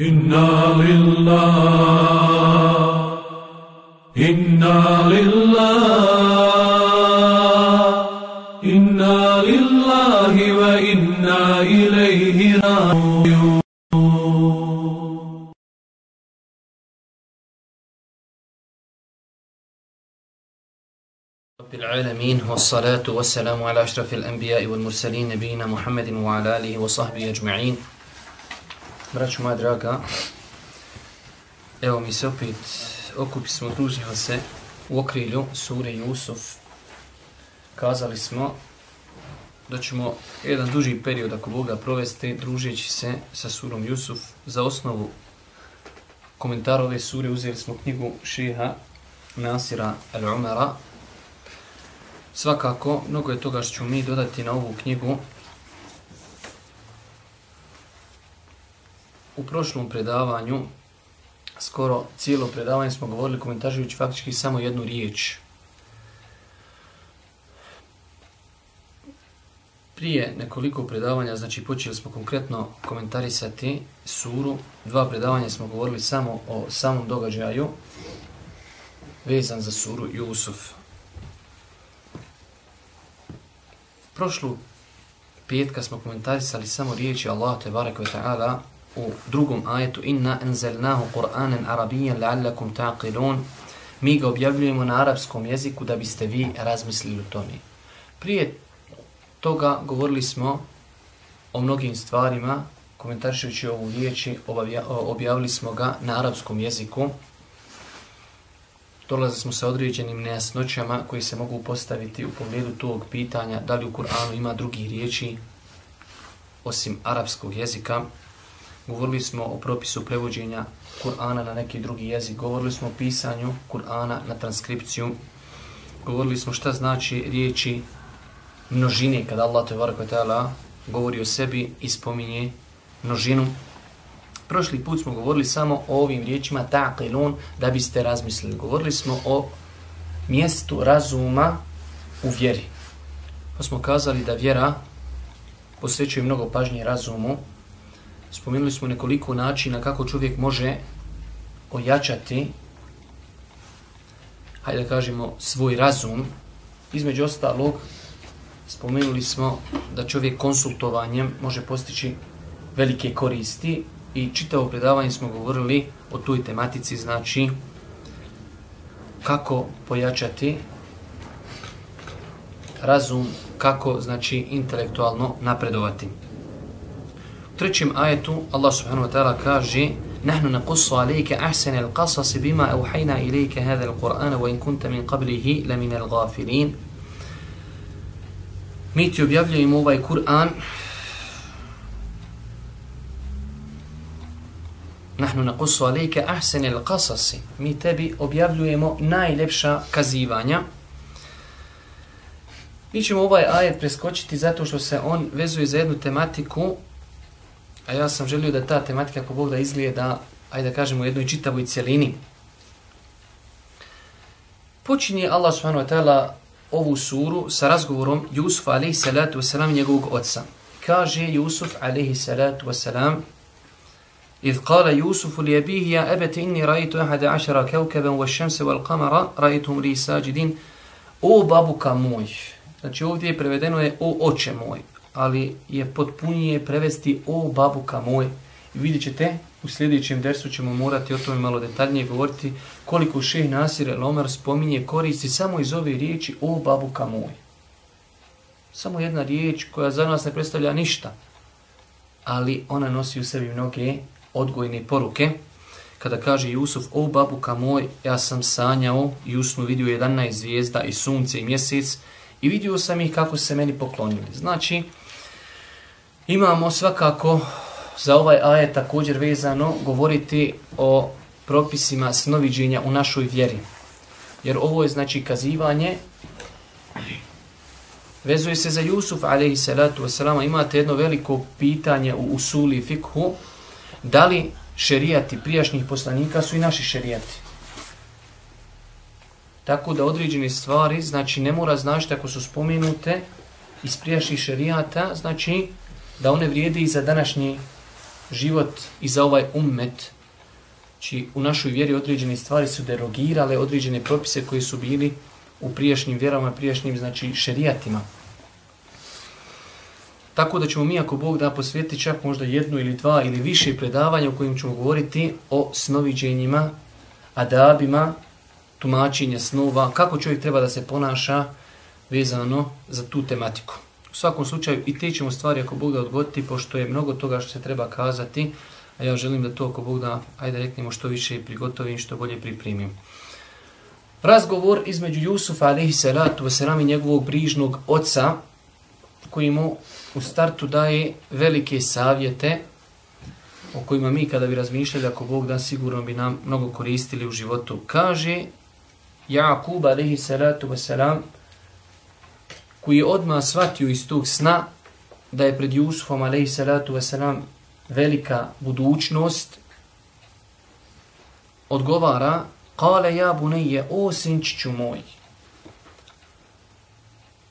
إنا لله إنا لله إنا لله وإنا إليه راجعون رب العالمين والصلاة والسلام على أشرف الأنبياء والمرسلين نبينا محمد وعلى آله وصحبه أجمعين. Braću moja draga, evo mi se opet okupi smo, družimo se u okrilju sure Jusuf. Kazali smo da ćemo jedan duži period, ako Boga provesti, družeći se sa surom Jusuf. Za osnovu komentara ove sure uzeli smo knjigu šeha Nasira Al-Umara. Svakako, mnogo je toga što ćemo mi dodati na ovu knjigu, u prošlom predavanju, skoro cijelo predavanje smo govorili komentarišući faktički samo jednu riječ. Prije nekoliko predavanja, znači počeli smo konkretno komentarisati suru, dva predavanja smo govorili samo o samom događaju vezan za suru Jusuf. Prošlu petka smo komentarisali samo riječi Allah te barek ve ta'ala u drugom ajetu inna enzelnahu qur'anan arabiyyan la'allakum taqilun mi ga objavljujemo na arapskom jeziku da biste vi razmislili o tome. Prije toga govorili smo o mnogim stvarima, komentarišujući ovu riječi, objavili smo ga na arapskom jeziku. Dolazili smo sa određenim nejasnoćama koji se mogu postaviti u pogledu tog pitanja da li u Kur'anu ima drugi riječi osim arapskog jezika. Govorili smo o propisu prevođenja Kur'ana na neki drugi jezik. Govorili smo o pisanju Kur'ana na transkripciju. Govorili smo šta znači riječi množine kada Allah te ta'ala govori o sebi i spominje množinu. Prošli put smo govorili samo o ovim riječima taqilun da biste razmislili. Govorili smo o mjestu razuma u vjeri. Pa smo kazali da vjera posvećuje mnogo pažnje razumu, spomenuli smo nekoliko načina kako čovjek može ojačati hajde da kažemo svoj razum. Između ostalog spomenuli smo da čovjek konsultovanjem može postići velike koristi i čitavo predavanje smo govorili o toj tematici znači kako pojačati razum kako znači intelektualno napredovati trećem ajetu Allah subhanahu wa ta'ala kaže Nahnu naqussu alayka ahsana al-qasas bima awhayna ilayka hadha al-Qur'ana wa in kunta min qablihi la min al-ghafilin. Mi ti objavljujemo ovaj Kur'an Nahnu naqussu alayka ahsana al-qasas. Mi tebi objavljujemo najlepša kazivanja. Mi ćemo ovaj ajet preskočiti zato što se on vezuje za jednu tematiku A ja sam želio da ta tematika ako Bog da izgleda, ajde da kažemo, u jednoj čitavoj cijelini. Počinje Allah subhanahu wa ta'ala ovu suru sa razgovorom Jusuf alaihi salatu wasalam njegovog oca. Kaže Jusuf alaihi salatu wasalam إذ قال يوسف لأبيه يا أبت إني رأيت أحد عشر كوكبا والشمس والقمر رأيتهم لي ساجدين O babuka moj. Znači ovdje je prevedeno je o oče moj ali je potpunije prevesti o babuka moj. I vidjet ćete, u sljedećem dersu ćemo morati o tome malo detaljnije govoriti koliko šeh Nasir Lomar spominje koristi samo iz ove riječi o babuka moj. Samo jedna riječ koja za nas ne predstavlja ništa, ali ona nosi u sebi mnoge odgojne poruke. Kada kaže Jusuf, o babuka moj, ja sam sanjao i usnu vidio 11 zvijezda i sunce i mjesec i vidio sam ih kako se meni poklonili. Znači, Imamo svakako za ovaj ajet također vezano govoriti o propisima snoviđenja u našoj vjeri. Jer ovo je znači kazivanje vezuje se za Jusuf alaihi salatu wasalama. Imate jedno veliko pitanje u usuli fikhu. Da li šerijati prijašnjih poslanika su i naši šerijati? Tako da određene stvari, znači ne mora značiti ako su spomenute iz prijašnjih šerijata, znači da one vrijede i za današnji život i za ovaj ummet, či u našoj vjeri određene stvari su derogirale određene propise koji su bili u prijašnjim vjerama, prijašnjim znači šerijatima. Tako da ćemo mi, ako Bog da, posvijeti čak možda jednu ili dva ili više predavanja u kojim ćemo govoriti o snoviđenjima, adabima, tumačenja snova, kako čovjek treba da se ponaša vezano za tu tematiku. U svakom slučaju i te ćemo stvari ako Bog da odgoditi, pošto je mnogo toga što se treba kazati, a ja želim da to ako Bog da, ajde reknemo što više prigotovim, što bolje pripremim. Razgovor između Jusufa alaihi salatu wasalam i njegovog brižnog oca, koji mu u startu daje velike savjete, o kojima mi kada bi razmišljali, ako Bog da, sigurno bi nam mnogo koristili u životu. Kaže Jakub alaihi salatu wasalam, koji je odmah shvatio iz tog sna da je pred Jusufom alaihi salatu wasalam velika budućnost, odgovara, kale ja bunije, o sinčiću moj,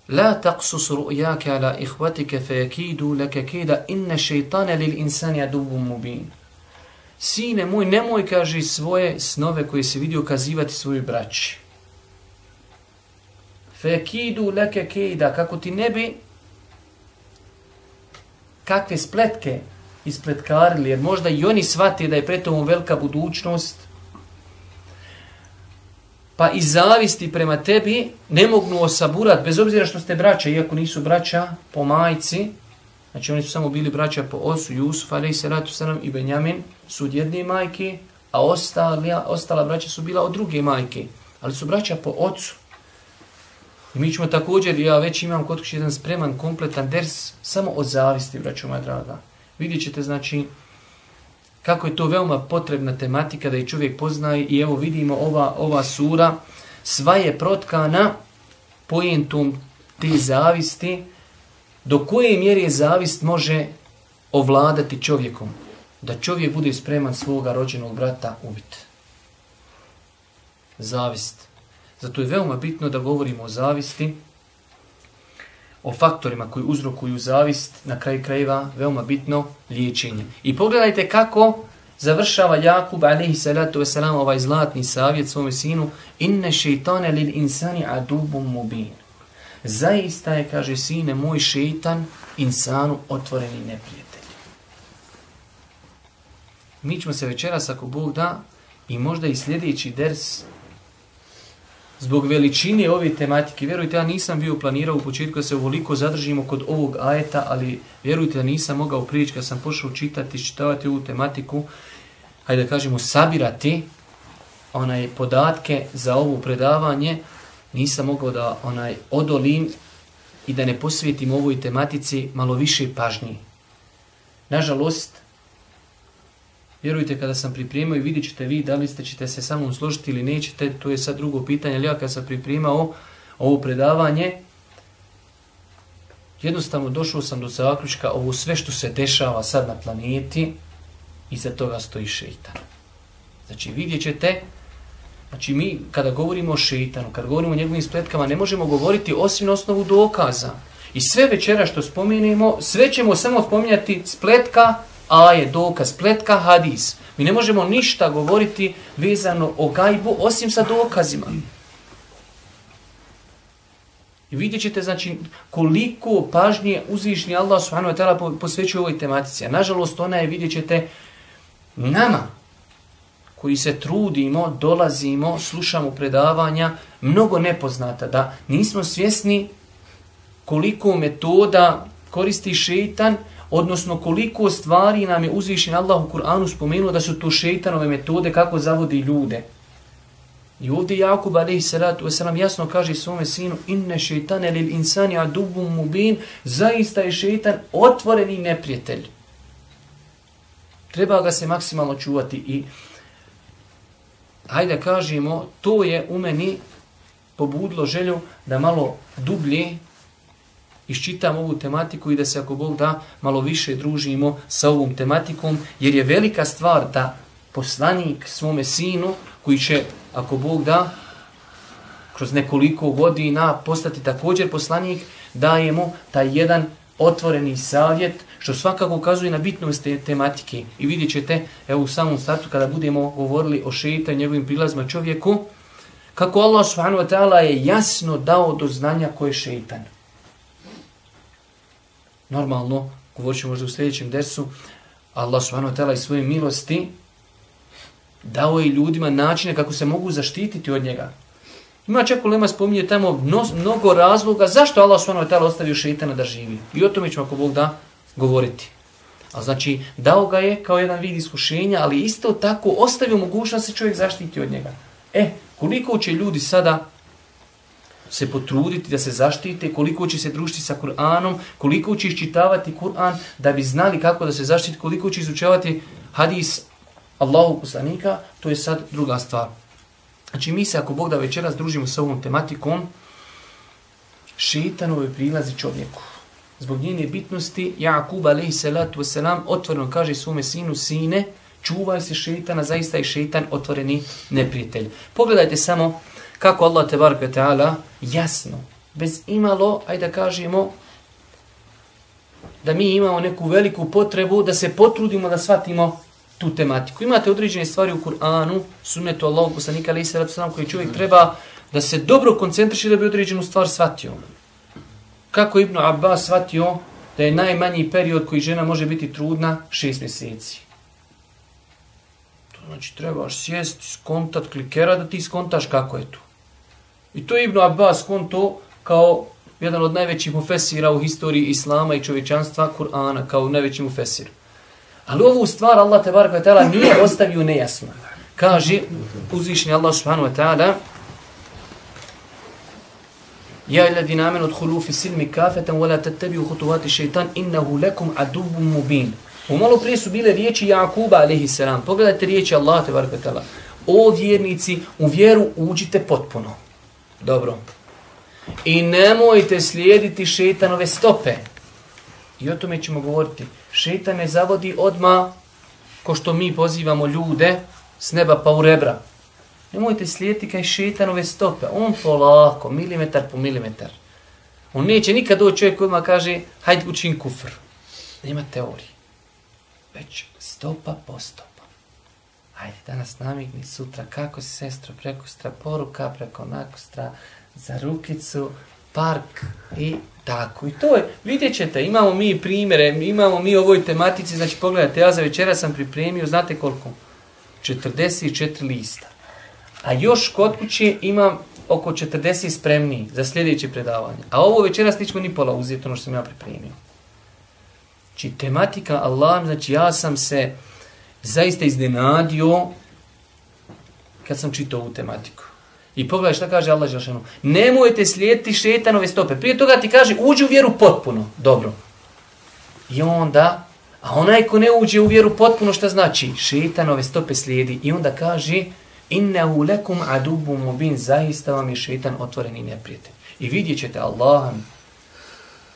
la taqsus ru'yaka ala ikhwatika fayakidu laka kida inna shaytana lil insani adubun mubin. Sine moj nemoj kaži svoje snove koje se vidio kazivati svojoj braći fekidu leke kida kako ti ne bi kakve spletke ispletkarili, jer možda i oni shvate da je pred tomu velika budućnost, pa i zavisti prema tebi ne mogu osaburat, bez obzira što ste braća, iako nisu braća po majci, znači oni su samo bili braća po osu, Jusuf, ali se ratu sanam i Benjamin, su od jedne majke, a ostala, ostala braća su bila od druge majke, ali su braća po ocu. I mi ćemo također, ja već imam kod kuće jedan spreman, kompletan ders, samo od zavisti, braćo moja draga. Vidjet ćete, znači, kako je to veoma potrebna tematika da i čovjek poznaje i evo vidimo ova, ova sura, sva je protkana pojentom te zavisti, do koje mjere zavist može ovladati čovjekom, da čovjek bude spreman svoga rođenog brata ubiti. Zavist. Zato je veoma bitno da govorimo o zavisti, o faktorima koji uzrokuju zavist, na kraju krajeva veoma bitno liječenje. I pogledajte kako završava Jakub alaihi salatu wasalam ovaj zlatni savjet svome sinu inne šeitane lil insani adubum mubin. Zaista je, kaže sine, moj šeitan insanu otvoreni neprijatelj. Mi ćemo se večeras, ako Bog da, i možda i sljedeći ders zbog veličine ove tematike, vjerujte, ja nisam bio planirao u početku da se uvoliko zadržimo kod ovog ajeta, ali vjerujte da nisam mogao prijeći kad sam pošao čitati, čitavati ovu tematiku, hajde da kažemo, sabirati onaj podatke za ovo predavanje, nisam mogao da onaj odolim i da ne posvetim ovoj tematici malo više pažnji. Nažalost, Vjerujte, kada sam pripremao i vidjet ćete vi da li ste ćete se samo složiti ili nećete, to je sad drugo pitanje, ali ja kada sam pripremao ovo predavanje, jednostavno došao sam do zaključka ovo sve što se dešava sad na planeti, iza toga stoji šeitan. Znači vidjet ćete, znači mi kada govorimo o šeitanu, kada govorimo o njegovim spletkama, ne možemo govoriti osim na osnovu dokaza. I sve večera što spominjemo, sve ćemo samo spominjati spletka, aje, dokaz, pletka, hadis. Mi ne možemo ništa govoriti vezano o gajbu osim sa dokazima. I vidjet ćete znači, koliko pažnje uzvišnji Allah subhanahu wa ta'ala posvećuje ovoj tematici. A nažalost ona je, vidjet ćete, nama koji se trudimo, dolazimo, slušamo predavanja, mnogo nepoznata, da nismo svjesni koliko metoda koristi šeitan, odnosno koliko stvari nam je uzvišen Allah u Kur'anu spomenuo da su to šeitanove metode kako zavodi ljude. I ovdje Jakub alaihi salatu wasalam jasno kaže svome sinu inne šeitane lil insani adubum mubin zaista je šeitan otvoreni neprijatelj. Treba ga se maksimalno čuvati i hajde kažemo to je u meni pobudilo želju da malo dublje iščitam ovu tematiku i da se ako Bog da malo više družimo sa ovom tematikom, jer je velika stvar da poslanik svome sinu, koji će, ako Bog da, kroz nekoliko godina postati također poslanik, dajemo taj jedan otvoreni savjet, što svakako ukazuje na bitnost te tematike. I vidjet ćete, evo u samom startu, kada budemo govorili o šeita i njegovim prilazima čovjeku, kako Allah subhanahu wa ta'ala je jasno dao do znanja ko je šeitan. Normalno, govorit ćemo možda u sljedećem dersu, Allah subhanahu wa ta'ala i svoje milosti dao je ljudima načine kako se mogu zaštititi od njega. Ima čak u Lema spominje tamo mnogo razloga zašto Allah subhanahu wa ta'ala ostavio šeitana da živi. I o tome ćemo ako Bog da govoriti. A znači, dao ga je kao jedan vid iskušenja, ali isto tako ostavio mogućnost da se čovjek zaštiti od njega. E, koliko će ljudi sada se potruditi da se zaštite, koliko će se družiti sa Kur'anom, koliko će iščitavati Kur'an da bi znali kako da se zaštite, koliko će izučavati hadis Allahu poslanika, to je sad druga stvar. Znači mi se ako Bog da večeras družimo sa ovom tematikom, šeitanove prilazi čovjeku. Zbog njene bitnosti, Jakub alaihi salatu wasalam otvoreno kaže svome sinu, sine, čuvaj se šeitana, zaista je šeitan otvoreni neprijatelj. Pogledajte samo kako Allah te barke ta'ala jasno, bez imalo, ajde da kažemo, da mi imamo neku veliku potrebu da se potrudimo da shvatimo tu tematiku. Imate određene stvari u Kur'anu, sunnetu Allahog poslanika ali salatu vesselam koji čovjek treba da se dobro koncentriše da bi određenu stvar shvatio. Kako Ibn Abbas shvatio da je najmanji period koji žena može biti trudna šest mjeseci. To znači trebaš sjesti, skontat, klikera da ti skontaš kako je to. I to je Ibn Abbas konto kao jedan od najvećih mufesira u historiji Islama i čovječanstva Kur'ana, kao najveći mufesir. Ali ovu stvar Allah te baraka ta'ala nije ostavio nejasno. Kaže uzvišnji Allah subhanahu wa ta'ala Ja illadina amenu odhulu fi silmi kafetan wala tattabiu hutuvati šeitan innahu lekum adubu mubin. U malo prije su bile riječi Jakuba alaihi salam. Pogledajte riječi Allah te baraka ta'ala. O vjernici, u vjeru uđite potpuno. Dobro. I nemojte slijediti šetanove stope. I o tome ćemo govoriti. Šetan ne zavodi odma ko što mi pozivamo ljude s neba pa u rebra. Nemojte slijediti kaj šetanove stope. On polako, milimetar po milimetar. On neće nikad doći čovjek odmah kaže hajde učin kufr. Nema teorije. Već stopa po stopa. Ajde, danas namigni sutra kako si sestro preko stra poruka, preko nakostra, za rukicu, park i tako. I to je, vidjet ćete, imamo mi primjere, imamo mi ovoj tematici, znači pogledajte, ja za večera sam pripremio, znate koliko? 44 lista. A još kod kuće imam oko 40 spremni za sljedeće predavanje. A ovo večera stićemo ni pola uzeti ono što sam ja pripremio. Znači, tematika Allah, znači ja sam se zaista iznenadio kad sam čitao ovu tematiku. I pogledaj šta kaže Allah Želšanu. Nemojte slijediti šetanove stope. Prije toga ti kaže uđi u vjeru potpuno. Dobro. I onda, a onaj ko ne uđe u vjeru potpuno šta znači? Šetanove stope slijedi. I onda kaže innehu lekum adubu mubin. Zaista vam je šetan otvoreni neprijatelj. I vidjet ćete Allahan.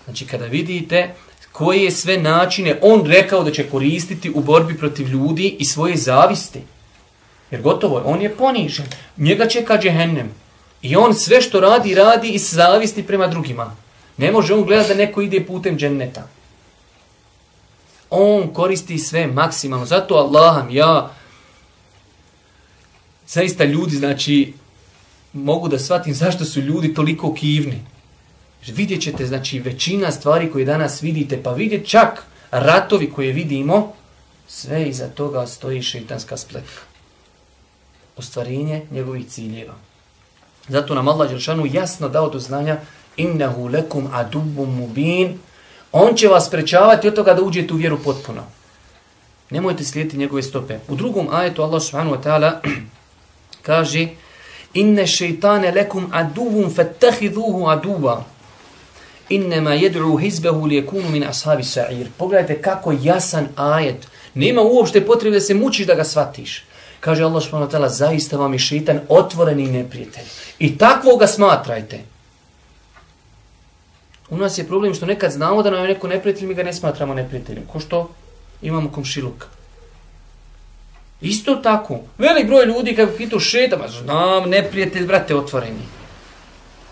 Znači kada vidite koje sve načine on rekao da će koristiti u borbi protiv ljudi i svoje zavisti. Jer gotovo je, on je ponižen. Njega čeka džehennem. I on sve što radi, radi iz zavisti prema drugima. Ne može on gledati da neko ide putem dženneta. On koristi sve maksimalno. Zato Allaham, ja, zaista ljudi, znači, mogu da shvatim zašto su ljudi toliko kivni. Znači, vidjet ćete, znači, većina stvari koje danas vidite, pa vidjet čak ratovi koje vidimo, sve iza toga stoji šeitanska spletka ostvarenje njegovih ciljeva. Zato nam Allah Đeršanu jasno dao do znanja innehu lekum adubum mubin on će vas sprečavati od toga da uđete u vjeru potpuno. Nemojte slijediti njegove stope. U drugom ajetu Allah subhanahu wa ta'ala kaže inne šeitane lekum aduvum fattahiduhu aduba innema jedru hizbehu lijekunu min ashabi sa'ir. Pogledajte kako jasan ajet. Nema uopšte potrebe da se mučiš da ga shvatiš. Kaže Allah subhanahu wa ta'ala, zaista vam je šeitan otvoreni neprijatelj. I takvo ga smatrajte. U nas je problem što nekad znamo da nam je neko neprijatelj, mi ga ne smatramo neprijateljem. Ko što imamo komšiluk. Isto tako. Velik broj ljudi kako pitu šetam, znam, neprijatelj, brate, otvoreni.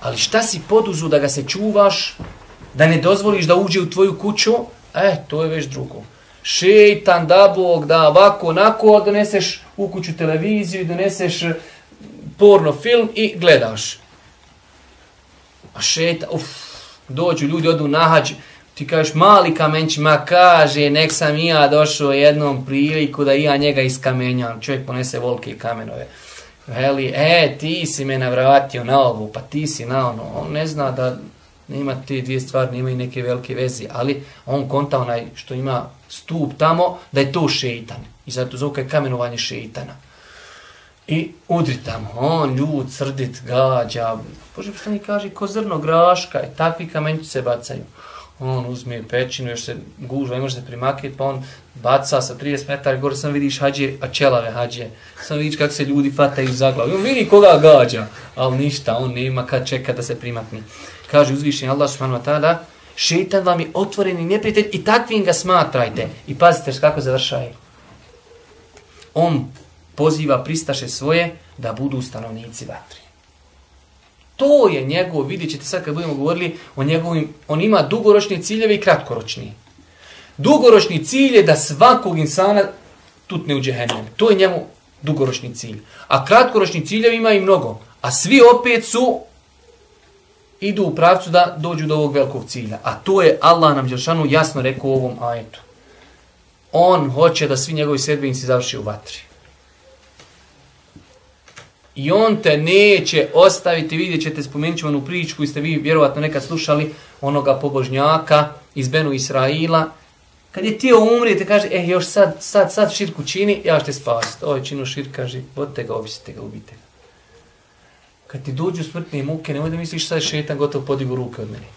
Ali šta si poduzu da ga se čuvaš da ne dozvoliš da uđe u tvoju kuću, e, to je već drugo. Šeitan, da Bog, da ovako, onako, doneseš u kuću televiziju, doneseš e, porno film i gledaš. A šeta, uf, dođu ljudi, odu nahađ, ti kažeš mali kamenć, ma kaže, nek sam i ja došao jednom priliku da i ja njega iskamenjam. Čovjek ponese volke i kamenove. Veli, e, ti si me navratio na ovu, pa ti si na ono. On ne zna da nema te dvije stvari, nema i neke velike veze, ali on konta onaj što ima stup tamo, da je to šeitan. I zato zove kamenovanje šeitana. I udri tamo, on ljud, srdit, gađa. Bože, što kaže, ko zrno graška, i takvi kamenči se bacaju. On uzme pećinu, još se gužva, ne može se primakiti, pa on baca sa 30 metara, gore sam vidiš hađe, a čelave hađe. Sam vidiš kako se ljudi fataju za glavu. On vidi koga gađa, ali ništa, on nema kad čeka da se primakne. Kaže uzvišenje Allah subhanahu wa ta'ala, šeitan vam je otvoreni neprijatelj i takvim ga smatrajte. I pazite kako završaje. On poziva pristaše svoje da budu stanovnici vatri. To je njegov, vidjet ćete sad kad budemo govorili o njegovim, on ima dugoročni ciljeve i kratkoročni. Dugoročni cilj je da svakog insana tutne u džehennem. To je njemu dugoročni cilj. A kratkoročni ciljevi ima i mnogo. A svi opet su idu u pravcu da dođu do ovog velikog cilja. A to je Allah nam Đeršanu jasno rekao u ovom ajetu. On hoće da svi njegovi sedbenici završi u vatri. I on te neće ostaviti, vidjet ćete, spomenut ću onu priču koju ste vi vjerovatno nekad slušali, onoga pobožnjaka iz Benu Israila. Kad je tio umrijete, kaže, eh, još sad, sad, sad širku čini, ja ću te spasiti. Ovo je činu šir, kaže, vodite ga, obisite ga, ubite ga. Kad ti dođu smrtne muke, nemoj da misliš sad je šetan gotovo podigu ruke od mene.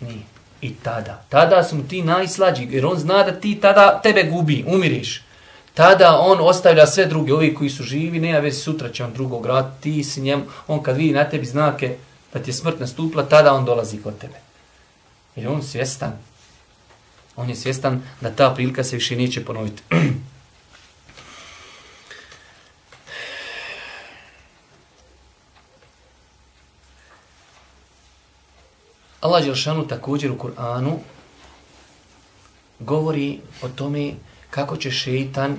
Nije. I tada, tada su ti najslađi, jer on zna da ti tada tebe gubi, umiriš tada on ostavlja sve druge, ovi koji su živi, nema vezi sutra će on drugog rad, ti si njem, on kad vidi na tebi znake da ti je smrt nastupila, tada on dolazi kod tebe. Jer on svjestan, on je svjestan da ta prilika se više neće ponoviti. Allah Đelšanu također u Kur'anu govori o tome kako će šeitan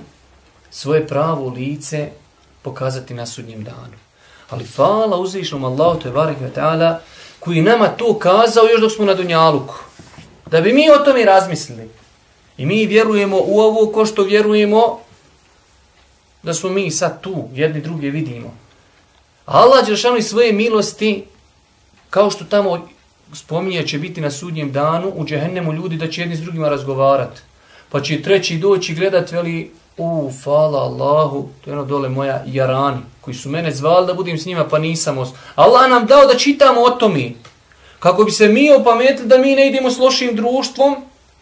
svoje pravo lice pokazati na sudnjem danu. Ali fala uzvišnom Allahu te barek ve taala koji nama to kazao još dok smo na dunjaluku. Da bi mi o tome razmislili. I mi vjerujemo u ovo ko što vjerujemo da smo mi sad tu, jedni druge vidimo. Allah Đelšanu svoje milosti, kao što tamo spominje će biti na sudnjem danu, u džehennemu ljudi da će jedni s drugima razgovarati. Pa će treći doći gledat, veli, u, fala Allahu, to je ono dole moja jarani, koji su mene zvali da budim s njima, pa nisam os... Allah nam dao da čitamo o tome. Kako bi se mi opametili da mi ne idemo s lošim društvom,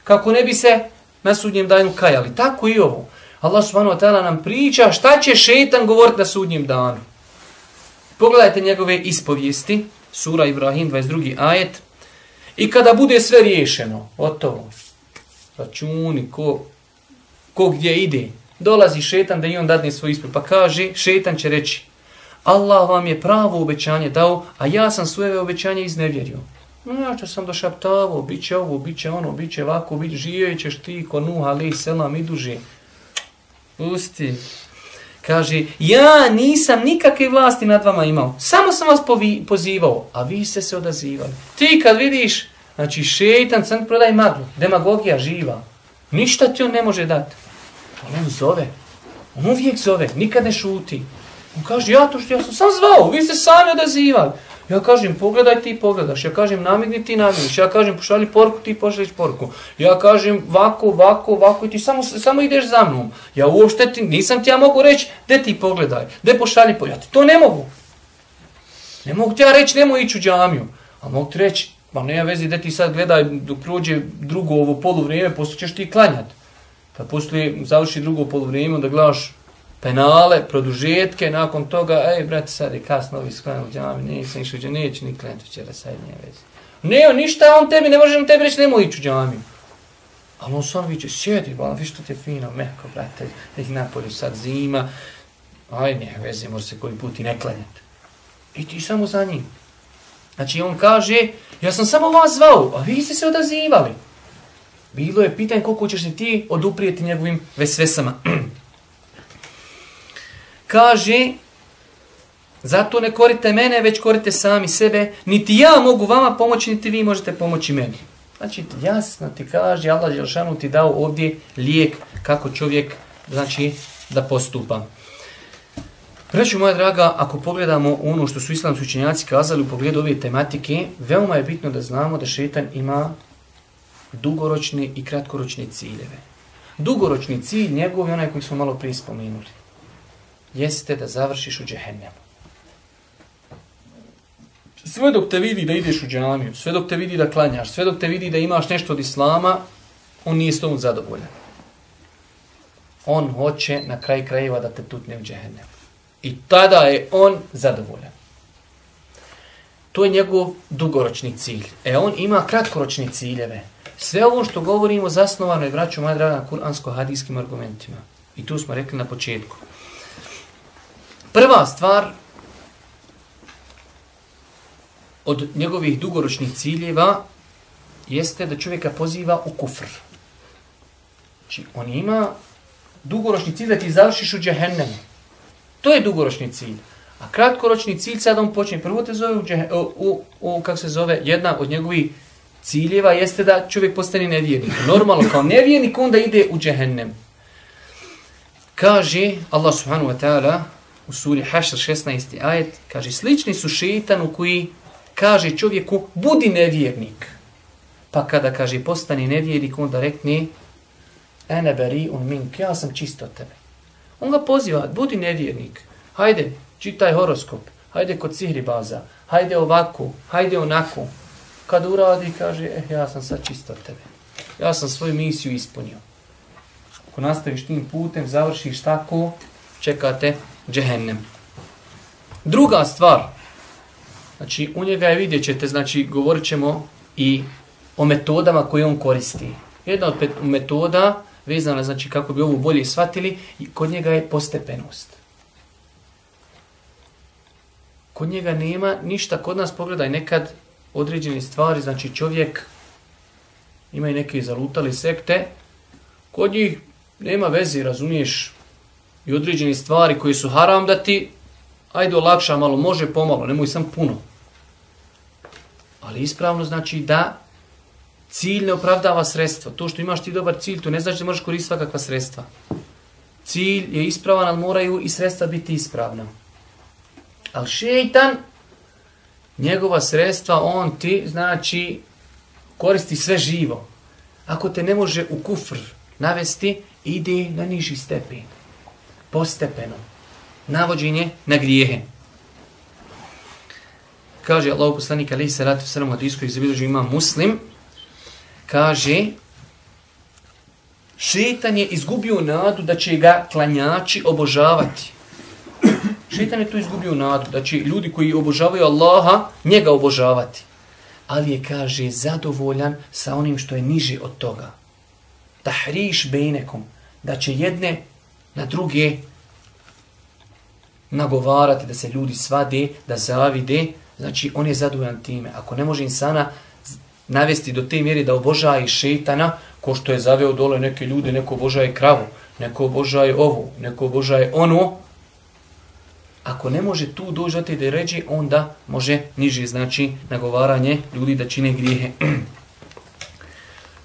kako ne bi se na sudnjem danu kajali. Tako i ovo. Allah subhanahu wa ta'ala nam priča šta će šetan govoriti na sudnjem danu. Pogledajte njegove ispovijesti, sura Ibrahim 22. ajet. I kada bude sve riješeno, gotovo, računi, ko, ko gdje ide. Dolazi šetan da i on dadne svoj ispod. Pa kaže, šetan će reći, Allah vam je pravo obećanje dao, a ja sam svoje obećanje iznevjerio. No, ja ću sam došaptavo, bit će ovo, bit će ono, bit će ovako, bit živjet ćeš ti ko nuha, ali selam i duži. Pusti. Kaže, ja nisam nikakve vlasti nad vama imao, samo sam vas povi, pozivao, a vi ste se odazivali. Ti kad vidiš Znači, šeitan sam prodaj maglu, demagogija živa. Ništa ti on ne može dati. Ali on zove. On uvijek zove, nikad ne šuti. On kaže, ja to što ja sam sam zvao, vi ste sami odazivali. Ja kažem, pogledaj ti pogledaš. Ja kažem, namigni ti namigniš. Ja kažem, pošalji porku, ti pošalješ porku. Ja kažem, vako, vako, vako i ti samo, samo ideš za mnom. Ja uopšte ti, nisam ti ja mogu reći, gde ti pogledaj, gde pošalji porku. Ja ti to ne mogu. Ne mogu ti ja reći, nemoj ići u džamiju. A mogu ti reći, ne nema vezi da ti sad gledaj dok prođe drugo ovo poluvrijeme, posle ćeš ti klanjat. Pa poslije završi drugo poluvrijeme, da gledaš penale, produžetke, nakon toga, ej, brate, sad je kasno, ovi sklanjali džami, nisam išao, neće ni klanjati včera, sad nije vezi. Ne, ništa, on tebi, ne može on tebi reći, nemoj ići u džami. Ali on sam viće, sjedi, bala, viš što ti je fino, meko, brate, da ih napolju sad zima, aj, nije vezi, može se koji put i ne klanjati. I ti samo za njim. Znači on kaže, ja sam samo vas zvao, a vi ste se odazivali. Bilo je pitanje koliko ćeš se ti oduprijeti njegovim vesvesama. kaže, zato ne korite mene, već korite sami sebe, niti ja mogu vama pomoći, niti vi možete pomoći meni. Znači, jasno ti kaže, Allah Đelšanu ti dao ovdje lijek kako čovjek, znači, da postupa. Preću, moja draga, ako pogledamo ono što su islamski učenjaci kazali u pogledu ove tematike, veoma je bitno da znamo da šetan ima dugoročne i kratkoročne ciljeve. Dugoročni cilj njegov je onaj koji smo malo prije spomenuli. Jeste da završiš u džehennemu. Sve dok te vidi da ideš u džamiju, sve dok te vidi da klanjaš, sve dok te vidi da imaš nešto od islama, on nije s tomu zadovoljan. On hoće na kraj krajeva da te tutne u džehennem. I tada je on zadovoljan. To je njegov dugoročni cilj. E on ima kratkoročni ciljeve. Sve ovo što govorimo zasnovano je, braću moja draga, na kuransko-hadijskim argumentima. I tu smo rekli na početku. Prva stvar od njegovih dugoročnih ciljeva jeste da čovjeka poziva u kufr. Znači, on ima dugoročni cilj da ti završiš u džehennemu. To je dugoročni cilj. A kratkoročni cilj sad on počne. Prvo te zove u, u, u, u kako se zove, jedna od njegovih ciljeva jeste da čovjek postane nevjernik. Normalno, kao nevjernik onda ide u džehennem. Kaže Allah subhanahu wa ta'ala u suri Hašr 16. ajet, kaže, slični su šeitanu koji kaže čovjeku, budi nevjernik. Pa kada kaže, postani nevjernik, onda rekne, ene beri un mink, ja sam čisto od tebe. On ga poziva, budi nevjernik, hajde, čitaj horoskop, hajde kod sihribaza. hajde ovako, hajde onako. Kad uradi, kaže, eh, ja sam sad čisto od tebe. Ja sam svoju misiju ispunio. Ako nastaviš tim putem, završiš tako, čekate džehennem. Druga stvar, Znači, u njega je vidjet ćete, znači, govorit ćemo i o metodama koje on koristi. Jedna od metoda, vezana, znači, kako bi ovo bolje shvatili, kod njega je postepenost. Kod njega nema ništa, kod nas pogledaj nekad određene stvari, znači čovjek ima i neke zalutali sekte, kod njih nema veze, razumiješ, i određene stvari koje su haram da ti, ajde olakša malo, može pomalo, nemoj sam puno. Ali ispravno znači da cilj ne opravdava sredstvo. To što imaš ti dobar cilj, to ne znači da možeš koristiti svakakva sredstva. Cilj je ispravan, ali moraju i sredstva biti ispravna. Ali šeitan, njegova sredstva, on ti, znači, koristi sve živo. Ako te ne može u kufr navesti, ide na niži stepen. Postepeno. Navođenje na grijehe kaže Allah poslanik alaihi salatu sallam u hadisku zabilježu ima muslim, kaže, šetan je izgubio nadu da će ga klanjači obožavati. Šeitan je tu izgubio nadu da će ljudi koji obožavaju Allaha njega obožavati. Ali je, kaže, zadovoljan sa onim što je niže od toga. Tahriš bejnekom, da će jedne na druge nagovarati, da se ljudi svade, da zavide, Znači, on je zadovoljan time. Ako ne može insana navesti do te mjeri da obožaje šeitana, ko što je zaveo dole neke ljude, neko obožaje kravu, neko obožaje ovu, neko obožaje ono, ako ne može tu doći do te da onda može niže, znači, nagovaranje ljudi da čine grijehe.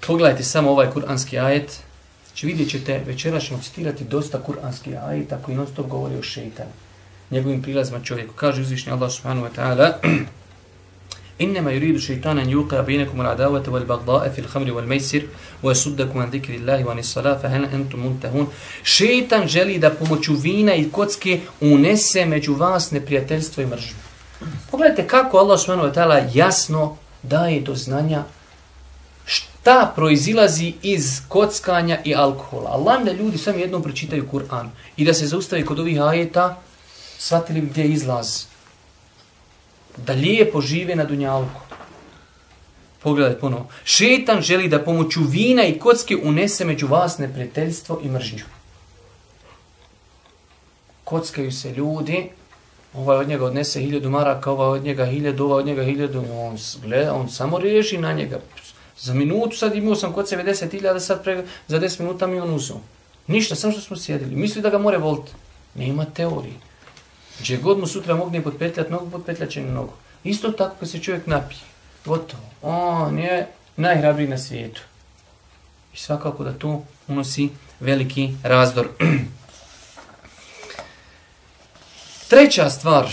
Pogledajte samo ovaj kuranski ajet. Znači, vidjet ćete, večera ćemo citirati dosta kuranski ajeta koji non stop govori o šeitanu njegovim prilazima čovjeku. Kaže uzvišnji Allah subhanahu wa ta'ala Innama يريد الشيطان an yuqa بينكم al-adawata wal-baghdha'a fi al-khamri wal-maysir wa yasuddakum فهل dhikri منتهون wa anis-salati fa antum muntahun. Shaytan želi da pomoću vina i kocke unese među vas neprijateljstvo i mržnju. Pogledajte kako Allah subhanahu wa ta'ala jasno daje do znanja šta proizilazi iz kockanja i alkohola. Allah da ljudi samo jednom pročitaju Kur'an i da se zaustavi kod ovih ajeta shvatili gdje izlazi izlaz. Da lijepo žive na dunjalku. Pogledaj ponovo. Šetan želi da pomoću vina i kocke unese među vas neprijateljstvo i mržnju. Kockaju se ljudi ovaj od njega odnese hiljadu maraka, ovaj od njega hiljadu, ovaj od njega hiljadu, on gleda, on samo riješi na njega. Za minutu sad imao sam kod sebe 10.000, sad pre, za 10 minuta mi on uzao. Ništa, samo što smo sjedili. Misli da ga more voliti. Nema teorije. Znači, Gdje god mu sutra mogne potpetljati nogu, potpetljat će nogu. Isto tako kad se čovjek napije. Gotovo. On je najhrabriji na svijetu. I svakako da to unosi veliki razdor. Treća stvar,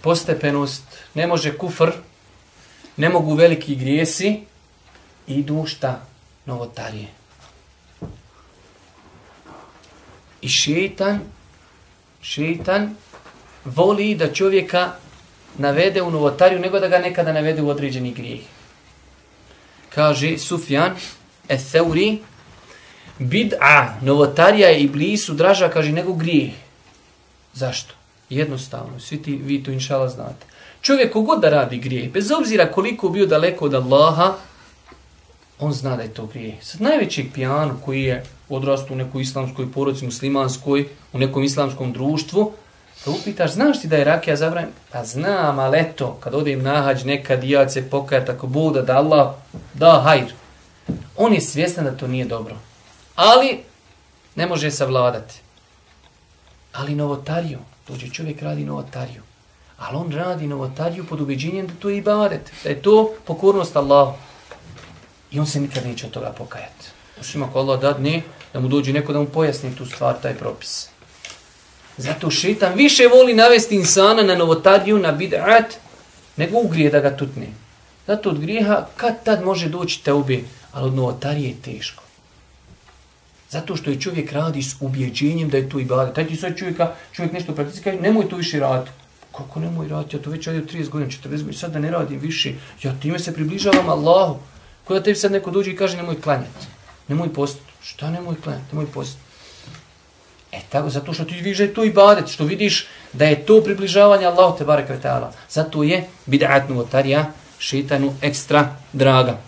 postepenost, ne može kufr, ne mogu veliki grijesi, idu šta? Novotarije. I šeitan, šeitan voli da čovjeka navede u novotariju nego da ga nekada navede u određeni grijeh. Kaže Sufjan, Etheuri, bid'a, novotarija i iblisu draža, kaže, nego grijeh. Zašto? Jednostavno, svi ti, vi to inšala znate. Čovjek kogod da radi grijeh, bez obzira koliko bio daleko od Allaha, on zna da je to grijeh. Sad najvećeg pijanu koji je odrastu u nekoj islamskoj poroci muslimanskoj, u nekom islamskom društvu, Pa upitaš, znaš ti da je rakija zabranjena? Pa znam, ali eto, kad odim na hađ, nekad ja se pokaja tako buda da da Allah, da hajr. On je svjestan da to nije dobro. Ali, ne može savladati. Ali novotariju, dođe čovjek radi novotariju, ali on radi novotariju pod ubeđenjem da to je ibadet, da je to pokornost Allahu. I on se nikad neće od toga pokajati. Osim ako Allah dadne, da mu dođe neko da mu pojasni tu stvar, taj propis. Zato šetan više voli navesti insana na novotadiju, na bid'at, nego ugrije da ga tutne. Zato od grijeha kad tad može doći te ubi, ali od novotarije je teško. Zato što je čovjek radi s ubjeđenjem da je to ibadet. Taj ti sad čovjeka, čovjek nešto praktici kaže, nemoj to više raditi. Kako nemoj raditi? Ja to već radim 30 godina, 40 godina, sad da ne radim više. Ja time se približavam Allahu. Koja tebi sad neko dođe i kaže, nemoj klanjati. Nemoj postati. Šta nemoj klanjati? Nemoj postati. E tako, zato što ti vidiš da je to ibadet, što vidiš da je to približavanje Allahu te barek vetala. Zato je bid'at novotarija šitanu ekstra draga.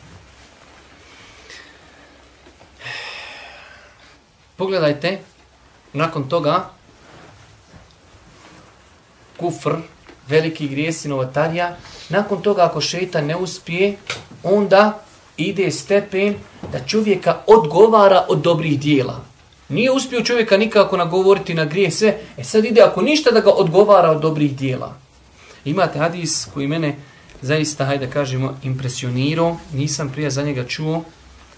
Pogledajte, nakon toga, kufr, veliki grijesi novotarija, nakon toga ako šeitan ne uspije, onda ide stepen da čovjeka odgovara od dobrih dijela. Nije uspio čovjeka nikako nagovoriti na grije sve, e sad ide ako ništa da ga odgovara od dobrih dijela. Imate hadis koji mene zaista, hajde kažemo, impresionirao, nisam prije za njega čuo,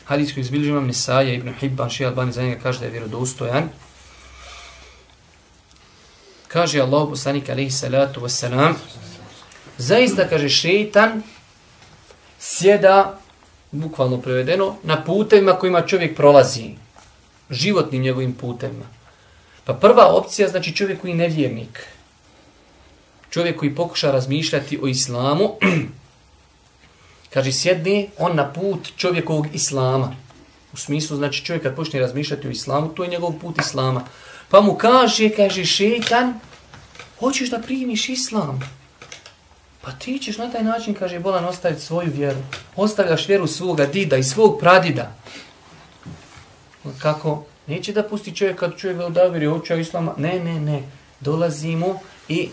hadis koji izbilježi imam Nesaja, Ibn Hibban, Šija Albani za njega kaže da je vjerodostojan. Kaže Allah, poslanik alaihi salatu wasalam, zaista, kaže šeitan, sjeda, bukvalno prevedeno, na putevima kojima čovjek prolazi, životnim njegovim putem. Pa prva opcija, znači čovjek koji je nevjernik, čovjek koji pokuša razmišljati o islamu, Kaže, sjedni on na put čovjekovog islama. U smislu, znači čovjek kad počne razmišljati o islamu, to je njegov put islama. Pa mu kaže, kaže, šeitan, hoćeš da primiš islam? Pa ti ćeš na taj način, kaže, bolan ostaviti svoju vjeru. Ostavljaš vjeru svoga dida i svog pradida. Kako? Neće da pusti čovjek kad čovjek odaviri oča islama. Ne, ne, ne. Dolazimo i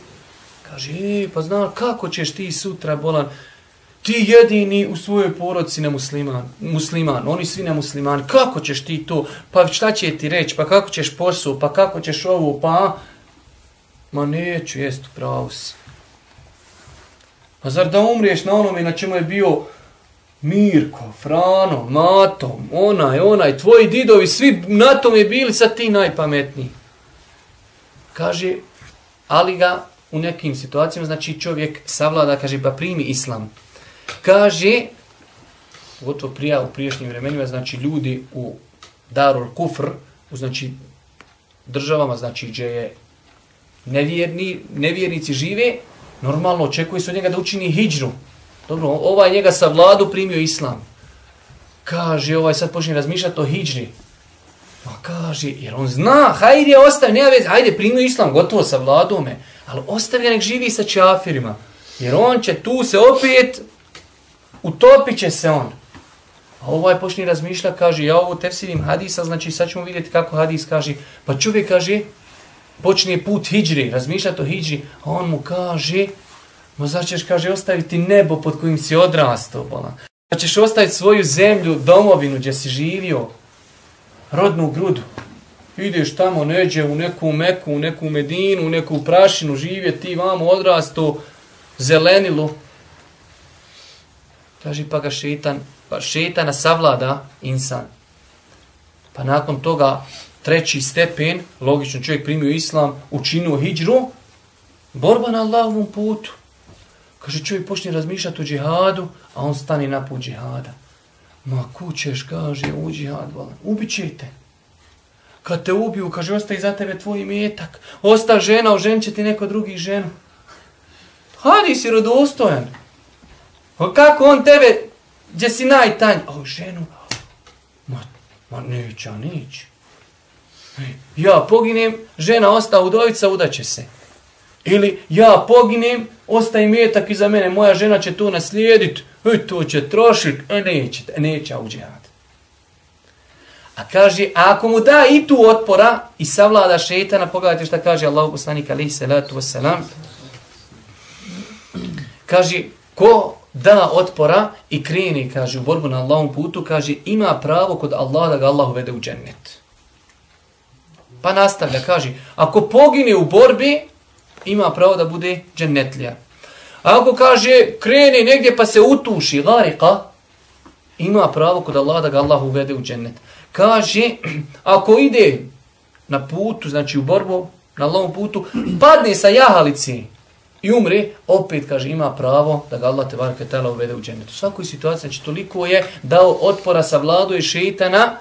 kaže, e, pa zna, kako ćeš ti sutra, bolan, ti jedini u svojoj porodci ne musliman, musliman, oni svi ne muslimani, kako ćeš ti to, pa šta će ti reći, pa kako ćeš posao, pa kako ćeš ovo, pa, ma neću, jest u pravu si. Pa zar da umriješ na onome na čemu je bio Mirko, Frano, Mato, onaj, onaj, tvoji didovi, svi na tom je bili, sad ti najpametniji. Kaže, ali ga u nekim situacijama, znači čovjek savlada, kaže, pa primi islam. Kaže, gotovo prija u priješnjim vremenima, znači ljudi u Darul Kufr, u znači državama, znači gdje je nevjerni, nevjernici žive, normalno očekuje se od njega da učini hijđru. Dobro, ovaj njega sa vladu primio islam. Kaže, ovaj sad počne razmišljati o hijđri. Ma kaže, jer on zna, hajde ostavi, nema veze, hajde primio islam, gotovo sa vladome, ali ostavi ga nek živi sa čafirima. Jer on će tu se opet utopit će se on. A ovaj počne razmišlja, kaže, ja ovo tefsirim hadisa, znači sad ćemo vidjeti kako hadis kaže. Pa čovjek kaže, počne put hijđri, razmišljati o hijđri, a on mu kaže, ma zar ćeš, kaže, ostaviti nebo pod kojim si odrastao, bolan? Zar ćeš ostaviti svoju zemlju, domovinu gdje si živio, rodnu grudu. Ideš tamo, neđe u neku meku, u neku medinu, u neku prašinu, živje ti vamo odrastao, zelenilo. Kaže, pa ga šetan, pa šetana savlada insan. Pa nakon toga treći stepen, logično čovjek primio islam, učinio hijđru, borba na Allahovom putu. Kaže, čovjek počne razmišljati o džihadu, a on stani na put džihada. Ma kućeš, kaže, u džihad, volan. Ubićete. Kad te ubiju, kaže, ostaje za tebe tvoj metak. Osta žena, ožen će ti neko drugi ženu. Hadi si rodostojan. A kako on tebe, gdje si najtanj? O, ženu. Ma, ma neće, neće. Ja poginem, žena osta udovica, udaće se. Ili ja poginem, ostaje metak iza mene, moja žena će to naslijediti, e, to će trošiti, e, neće, e, neće uđehat. A kaže, a ako mu da i tu otpora i savlada šetana, pogledajte šta kaže Allah poslanik alaihi salatu wasalam, kaže, ko da otpora i kreni, kaže, u borbu na Allahom putu, kaže, ima pravo kod Allaha da ga Allah uvede u džennet. Pa nastavlja, kaže, ako pogine u borbi, ima pravo da bude džennetlija. A ako kaže, kreni negdje pa se utuši, garika, ima pravo kod Allah da ga Allah uvede u džennet. Kaže, ako ide na putu, znači u borbu, na lovom putu, padne sa jahalici i umre, opet, kaže, ima pravo da ga Allah te varke tala uvede u džennet. U svakoj situaciji, znači, toliko je dao otpora sa vladu i šeitana,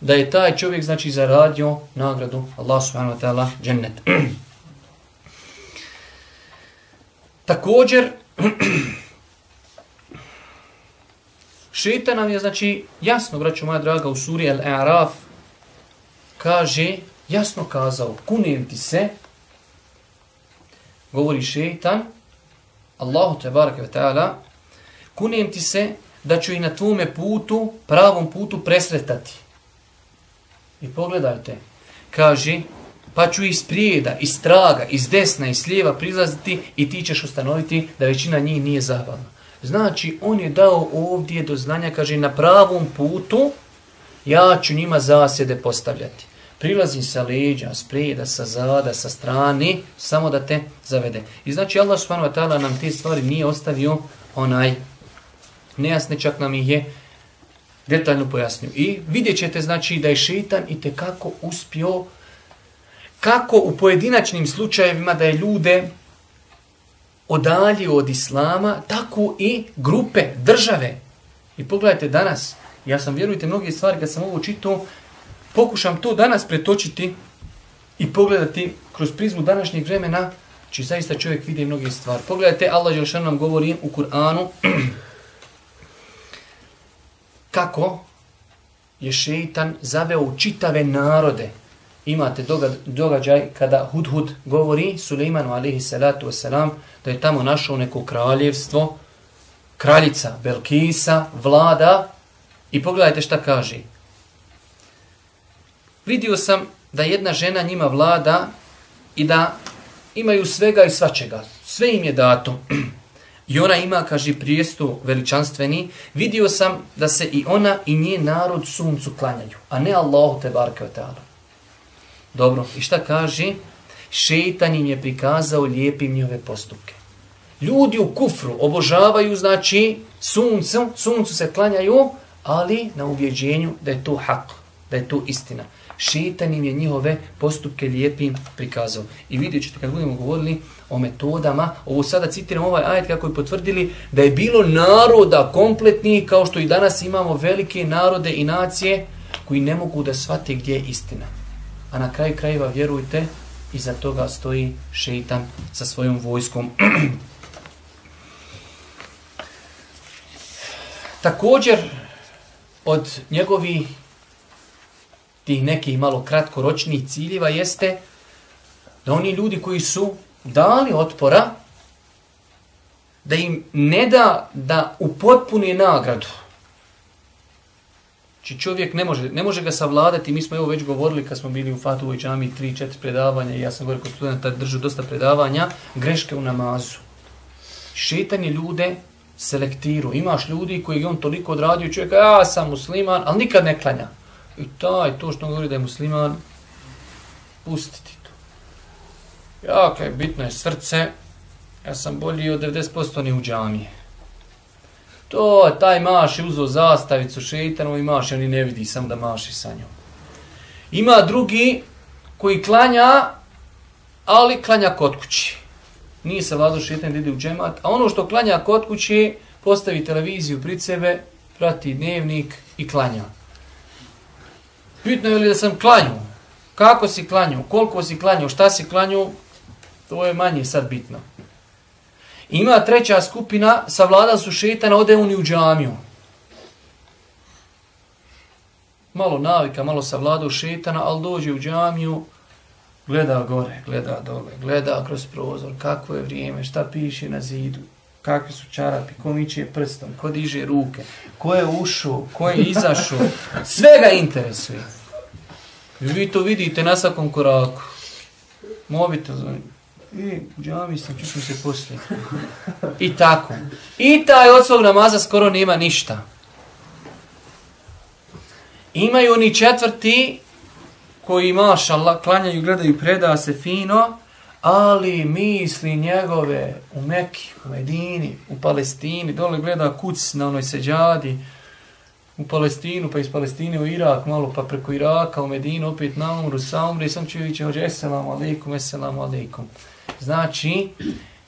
da je taj čovjek, znači, zaradio nagradu Allah subhanahu wa ta'ala džennet. Također, šeitan nam je, znači, jasno, braću moja draga, u suri Al-A'raf, kaže, jasno kazao, kunem ti se, govori šeitan, Allahu te barake ve ta'ala, kunem ti se da ću i na tvome putu, pravom putu presretati. I pogledajte, kaže, pa ću iz prijeda, iz traga, iz desna, iz lijeva prilaziti i ti ćeš ustanoviti da većina njih nije zabavna. Znači, on je dao ovdje do znanja, kaže, na pravom putu ja ću njima zasjede postavljati. Prilazim sa leđa, s prijeda, sa zada, sa strane, samo da te zavede. I znači, Allah subhanahu wa ta'ala nam te stvari nije ostavio onaj nejasne, čak nam ih je detaljno pojasnio. I vidjet ćete, znači, da je šeitan i tekako uspio kako u pojedinačnim slučajevima da je ljude odalji od islama, tako i grupe, države. I pogledajte danas, ja sam, vjerujte, mnoge stvari kad sam ovo čitao, pokušam to danas pretočiti i pogledati kroz prizmu današnjeg vremena, či zaista čovjek vidi mnoge stvari. Pogledajte, Allah Želšan nam govori u Kur'anu kako je šeitan zaveo čitave narode, imate događaj kada Hudhud govori Sulejmanu alihi salatu wasalam da je tamo našao neko kraljevstvo, kraljica Belkisa, vlada i pogledajte šta kaže. Vidio sam da jedna žena njima vlada i da imaju svega i svačega. Sve im je dato. I ona ima, kaže, prijestu veličanstveni. Vidio sam da se i ona i nje narod suncu klanjaju, a ne Allahu te barke o. Dobro, i šta kaže? Šeitan im je prikazao lijepim njove postupke. Ljudi u kufru obožavaju, znači, suncu, suncu se klanjaju, ali na ubjeđenju da je to hak, da je to istina. Šeitan im je njihove postupke lijepim prikazao. I vidjet ćete kad budemo govorili o metodama, ovo sada citiram ovaj ajet kako je potvrdili da je bilo naroda kompletnih kao što i danas imamo velike narode i nacije koji ne mogu da shvate gdje je istina a na kraju krajeva vjerujte, iza toga stoji šeitan sa svojom vojskom. Također, od njegovi tih nekih malo kratkoročnih ciljeva jeste da oni ljudi koji su dali otpora, da im ne da da upotpune nagradu. Či čovjek ne može, ne može ga savladati, mi smo evo već govorili kad smo bili u Fatuvoj džami 3-4 predavanja i ja sam govorio kod studenta držu dosta predavanja, greške u namazu. Šetan je ljude selektiru. Imaš ljudi koji je on toliko odradio, čovjek, ja sam musliman, ali nikad ne klanja. I taj, to što on govori da je musliman, pustiti to. Ja, okay, bitno je srce, ja sam bolji od 90% ni u džamije. To, taj maš je uzo zastavicu šeitanu i maš, oni ne vidi sam da maši sa njom. Ima drugi koji klanja, ali klanja kod kući. Nije se vlado šeitan da ide u džemat, a ono što klanja kod kući, postavi televiziju prid sebe, prati dnevnik i klanja. Bitno je li da sam klanju? Kako si klanju? Koliko si klanju? Šta si klanju? To je manje sad bitno. Ima treća skupina, savlada su šetana, ode oni u džamiju. Malo navika, malo savlada šetana, ali dođe u džamiju, gleda gore, gleda dole, gleda kroz prozor, kako je vrijeme, šta piše na zidu, kakvi su čarapi, ko miče prstom, ko diže ruke, ko je ušao, ko je izašao, sve ga interesuje. I vi to vidite na svakom koraku. Mobitel zvonim. E, u džami sam, čušim se poslije. I tako. I taj od svog namaza skoro nema ništa. Imaju oni četvrti koji mašallah, klanjaju, gledaju, preda se fino, ali misli njegove u Meki, u Medini, u Palestini, dole gleda kuc na onoj seđadi, u Palestinu, pa iz Palestine u Irak, malo pa preko Iraka, u Medinu, opet na umru, sa umri, sam ću ići, hoće, eselamu alaikum, eselamu alaikum. Znači,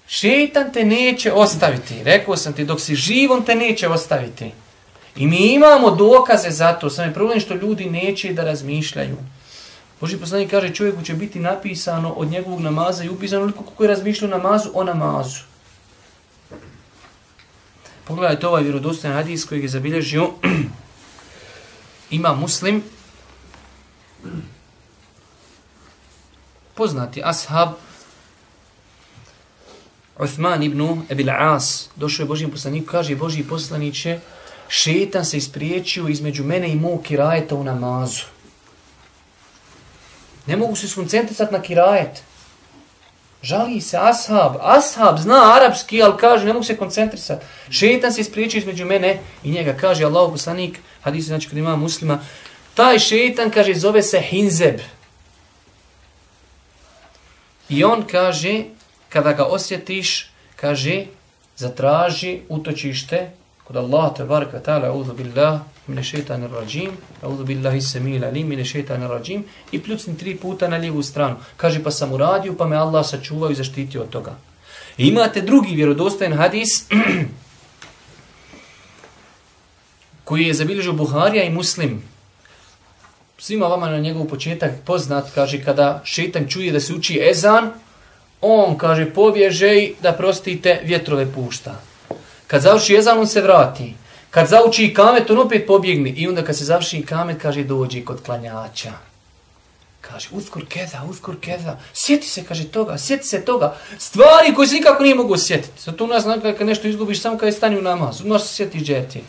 šetan te neće ostaviti. Rekao sam ti, dok si živ, on te neće ostaviti. I mi imamo dokaze za to. Sam je problem što ljudi neće da razmišljaju. Boži poslanik kaže, čovjeku će biti napisano od njegovog namaza i upisano liko kako je razmišljao namazu o namazu. Pogledajte ovaj vjerodostojan hadis kojeg je zabilježio ima muslim poznati ashab Uthman ibn Ebil As, došao je Božijem poslaniku, kaže Božiji poslaniće, šetan se ispriječio između mene i mog kirajeta u namazu. Ne mogu se skoncentrisati na kirajet. Žali se ashab. Ashab zna arapski, ali kaže, ne mogu se koncentrisati. Šetan se ispriječio između mene i njega. Kaže Allah poslanik, hadis znači kad ima muslima, taj šetan, kaže, zove se Hinzeb. I on kaže, kada ga osjetiš, kaže, zatraži utočište kod Allah te baraka ta'ala, auzu billah, mine šeitani rajim, auzu billahi samil alim, mine šeitani rajim, i pljucni tri puta na lijevu stranu. Kaže, pa sam uradio, pa me Allah sačuvao i zaštitio od toga. I imate drugi vjerodostojen hadis, koji je zabilježio Buharija i Muslim. Svima vama na njegov početak poznat, kaže, kada šeitan čuje da se uči ezan, on, kaže, pobježe da prostite vjetrove pušta. Kad završi jezan, on se vrati. Kad zauči kamet, on opet pobjegni. I onda kad se završi kamet, kaže, dođi kod klanjača. Kaže, uskor keza, uskor keza. Sjeti se, kaže, toga, sjeti se toga. Stvari koje se nikako nije mogu sjetiti. Zato u nas, kad nešto izgubiš, samo kad je stani u namaz. Možeš se sjetiti džeti.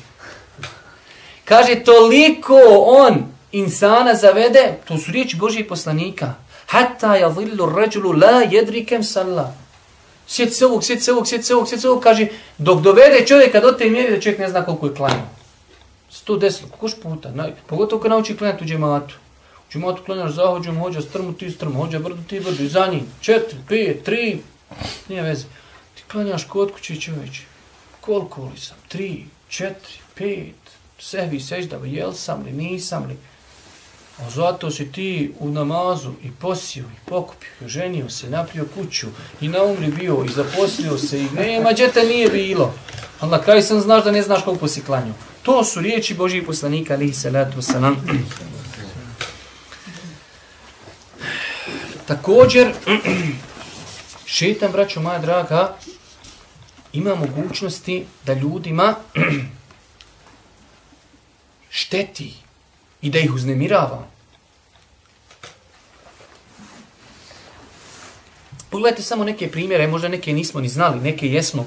Kaže, toliko on insana zavede, to su riječi Božih poslanika hatta yadhillu ar-rajulu la yadri kam salla. Sjeti se ovog, sjeti se ovog, sjeti se ovog, sjeti se ovog, kaže, dok dovede čovjeka do te mjeri da čovjek ne zna koliko je klanio. 110, koliko puta, naj, pogotovo kad nauči klanjati u džematu. U džematu klanjaš zahođom, hođa strmu, ti strmu, hođa brdu, ti brdu, i za njim, četiri, pet, tri, nije veze. Ti klanjaš kod kuće čovječe. Koliko li sam? Tri, četiri, pet, sebi sežda, jel sam li, nisam li. A zato si ti u namazu i posio i pokupio, i ženio se, naprio kuću i na umri bio i zaposlio se i nema djete nije bilo. Ali na kraju sam znaš da ne znaš koliko si klanio. To su riječi Božih poslanika, alihi salatu wasalam. Također, šetan, braćo moja draga, ima mogućnosti da ljudima šteti i da ih uznemirava. Pogledajte samo neke primjere, možda neke nismo ni znali, neke jesmo.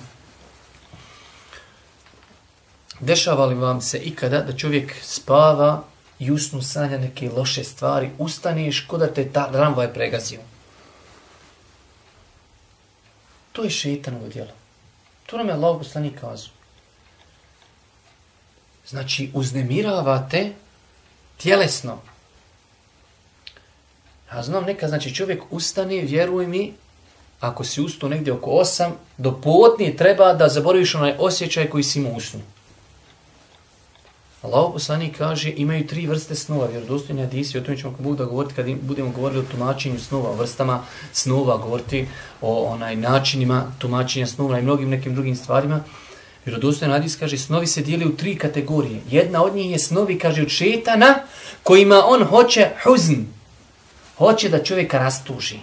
Dešava li vam se ikada da čovjek spava i usnu sanja neke loše stvari, ustaneš ko da te ta ramvaj pregazio. To je šetanovo djelo. To nam je Allah poslani kazu. Znači, uznemiravate tjelesno. Ja znam, neka, znači, čovjek ustane, vjeruj mi, ako si ustao negdje oko 8, do potnije treba da zaboraviš onaj osjećaj koji si imao usnu. Allah poslani kaže, imaju tri vrste snova, vjerodostojni hadisi, o tome ćemo Bog da govoriti kad budemo govorili o tumačenju snova, o vrstama snova, govoriti o onaj načinima tumačenja snova i mnogim nekim drugim stvarima. Vjerodostojan hadis kaže, snovi se dijeli u tri kategorije. Jedna od njih je snovi, kaže, od šetana, kojima on hoće huzn, hoće da čovjeka rastuži.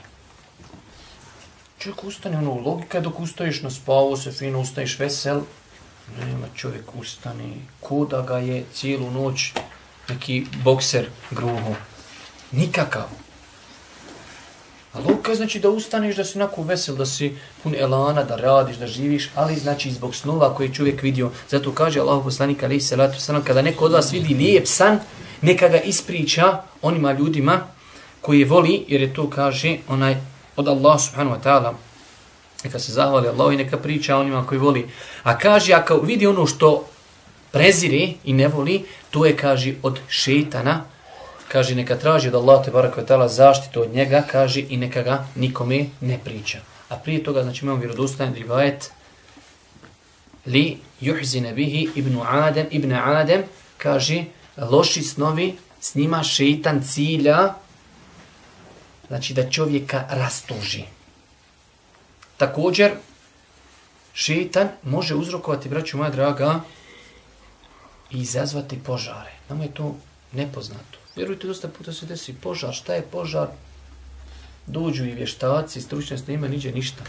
Čovjek ustane, ono, logika dok ustaješ na spavu, se fino ustaješ vesel, nema čovjek ustane, ko da ga je cijelu noć neki bokser gruho. Nikakav. A logika znači da ustaneš, da si onako vesel, da si pun elana, da radiš, da živiš, ali znači zbog snova koje je čovjek vidio. Zato kaže Allah poslanika, alaihi salatu salam, kada neko od vas vidi lijep san, neka ga ispriča onima ljudima koji voli, jer je to kaže onaj od Allah subhanahu wa ta'ala, neka se zahvali Allah i neka priča onima koji voli. A kaže, ako vidi ono što prezire i ne voli, to je, kaže, od šetana, kaže, neka traži od Allah te barakva ta'ala zaštitu od njega, kaže, i neka ga nikome ne priča. A prije toga, znači, imamo vjerodostajan rivajet, li juhzine bihi ibn Adem, ibn Adem, kaže, loši snovi, s njima šeitan cilja, znači da čovjeka rastuži. Također, šeitan može uzrokovati, braću moja draga, i izazvati požare. Nama je to nepoznato. Vjerujte, dosta puta se desi požar. Šta je požar? Dođu i vještaci, stručnost nema niđe ništa.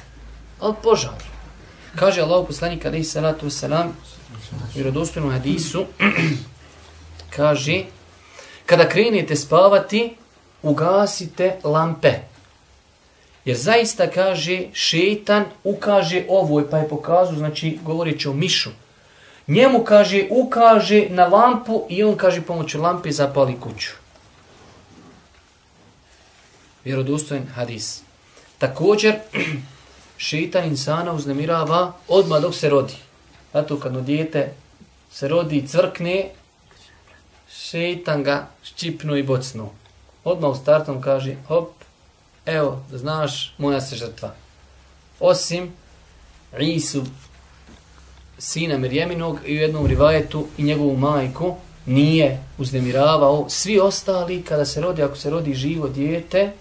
Ali požar. Kaže Allah poslanik alaihi salatu wasalam u hadisu kaže kada krenete spavati ugasite lampe. Jer zaista kaže šetan ukaže ovoj, pa je pokazu, znači govoreći o mišu. Njemu kaže ukaže na lampu i on kaže pomoću lampe zapali kuću. Vjerodostojen hadis. Također, šeitan insana uznemirava odmah dok se rodi. Zato kad no dijete se rodi i cvrkne, šeitan ga ščipnu i bocnu. Odmah u startom kaže, hop, evo, znaš, moja se žrtva. Osim Isu, sina Mirjeminog i u jednom rivajetu i njegovu majku nije uznemiravao. Svi ostali, kada se rodi, ako se rodi živo dijete,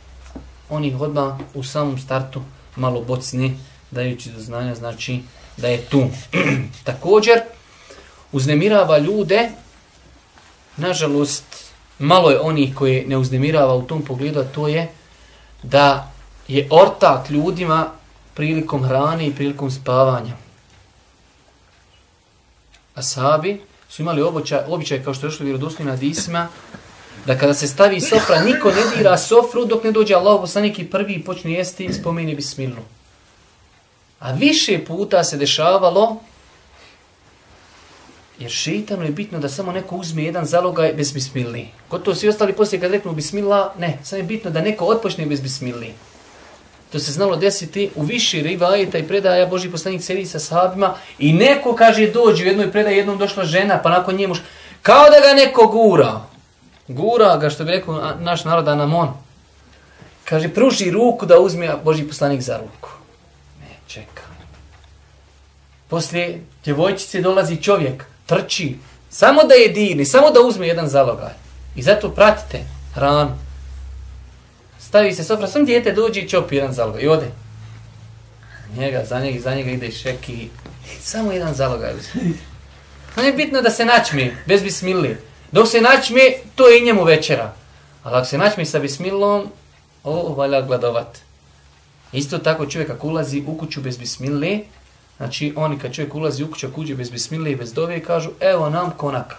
on ih odmah u samom startu malo bocni, dajući do znanja, znači da je tu. Također, uznemirava ljude, nažalost, malo je onih koji ne uznemirava u tom pogledu, a to je da je ortak ljudima prilikom hrane i prilikom spavanja. Asabi su imali običaj, običaj kao što je došlo vjerodostojno na disma, da kada se stavi sofra, niko ne dira sofru dok ne dođe Allah poslanik i prvi počne jesti i spomeni bismilu. A više puta se dešavalo, jer šeitanu je bitno da samo neko uzme jedan zalogaj bez bismili. Gotovo svi ostali poslije kad reknu bismila, ne, samo je bitno da neko otpočne bez bismili. To se znalo desiti u više rivajeta i predaja Boži poslanik sedi sa sahabima i neko kaže dođe u jednoj predaji, jednom došla žena, pa nakon nje muš, kao da ga neko gura. Gura ga, što bi rekao naš narod, Anamon. Kaže, pruži ruku da uzme Boži poslanik za ruku. Ne, čeka. Poslije djevojčice dolazi čovjek, trči, samo da je dirni, samo da uzme jedan zalogaj. I zato pratite hranu. Stavi se sofra, sam dijete dođe i čopi jedan zalogaj i ode. Njega, za njega, za njega ide šeki. Samo jedan zalogaj. Ono je bitno da se načmi, bez bismili. Dok se načme, to je i njemu večera. Ali ako se načme sa bismilom, ovo valja gladovat. Isto tako čovjek ako ulazi u kuću bez bismile, znači oni kad čovjek ulazi u kuću, kuđe bez bismile i bez dove, kažu, evo nam konaka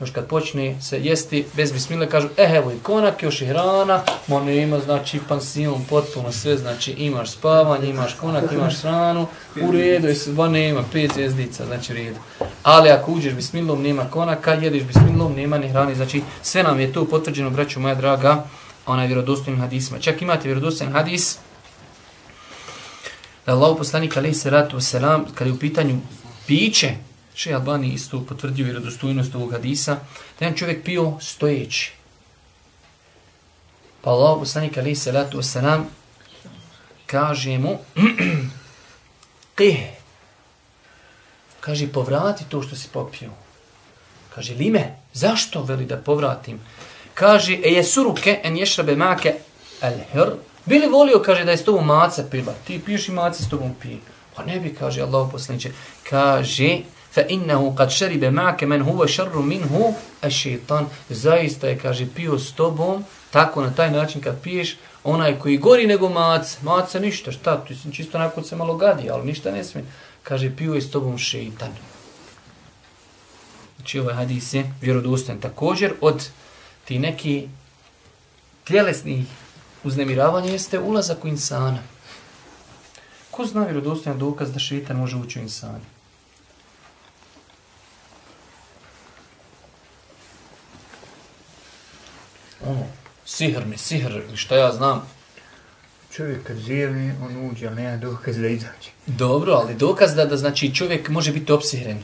još kad počne se jesti bez bismile, kažu, e, evo i konak, još i hrana, ma ima, znači, pansion, potpuno sve, znači, imaš spavanje, imaš konak, imaš hranu, u redu, je sva nema, pet zvijezdica, znači, redu. ali ako uđeš bismilom, nema konaka, jediš bismilom, nema ni hrani, znači sve nam je to potvrđeno, braću moja draga, onaj vjerodostojnim hadisma. Čak imate vjerodostojan hadis, da Allah poslanik alaih salatu wasalam, kada je u pitanju piće, še Albani isto potvrdio vjerodostojnost ovog hadisa, da je čovjek pio stojeći. Pa Allah poslanik alaih salatu wasalam kaže mu, qih, kaže povrati to što si popio. Kaže lime, zašto veli da povratim? Kaže, e jesu ruke en ješrabe make el hir, Bili volio, kaže, da je s tobom maca pila. Ti piješ i maca s tobom pije. Pa ne bi, kaže Allah poslaniče. Kaže, fa innahu kad šeribe ma'ke men huva šarru minhu a šeitan. Zaista je, kaže, pio s tobom, tako na taj način kad piješ, onaj koji gori nego maca. Maca ništa, šta? Tu si čisto nakon se malo gadi, ali ništa ne smije. Kaže, pio je s tobom šeitan. Znači ovaj hadis je vjerodostan. Također od ti neki tjelesnih uznemiravanje jeste ulazak u insana. Ko zna vjerodostojan dokaz da šeitan može ući u insana? Ono, sihr mi, sihr, šta ja znam. Čovjek kad zijevi, on uđe, ali nema dokaz da izađe. Dobro, ali dokaz da, da znači čovjek može biti opsihren.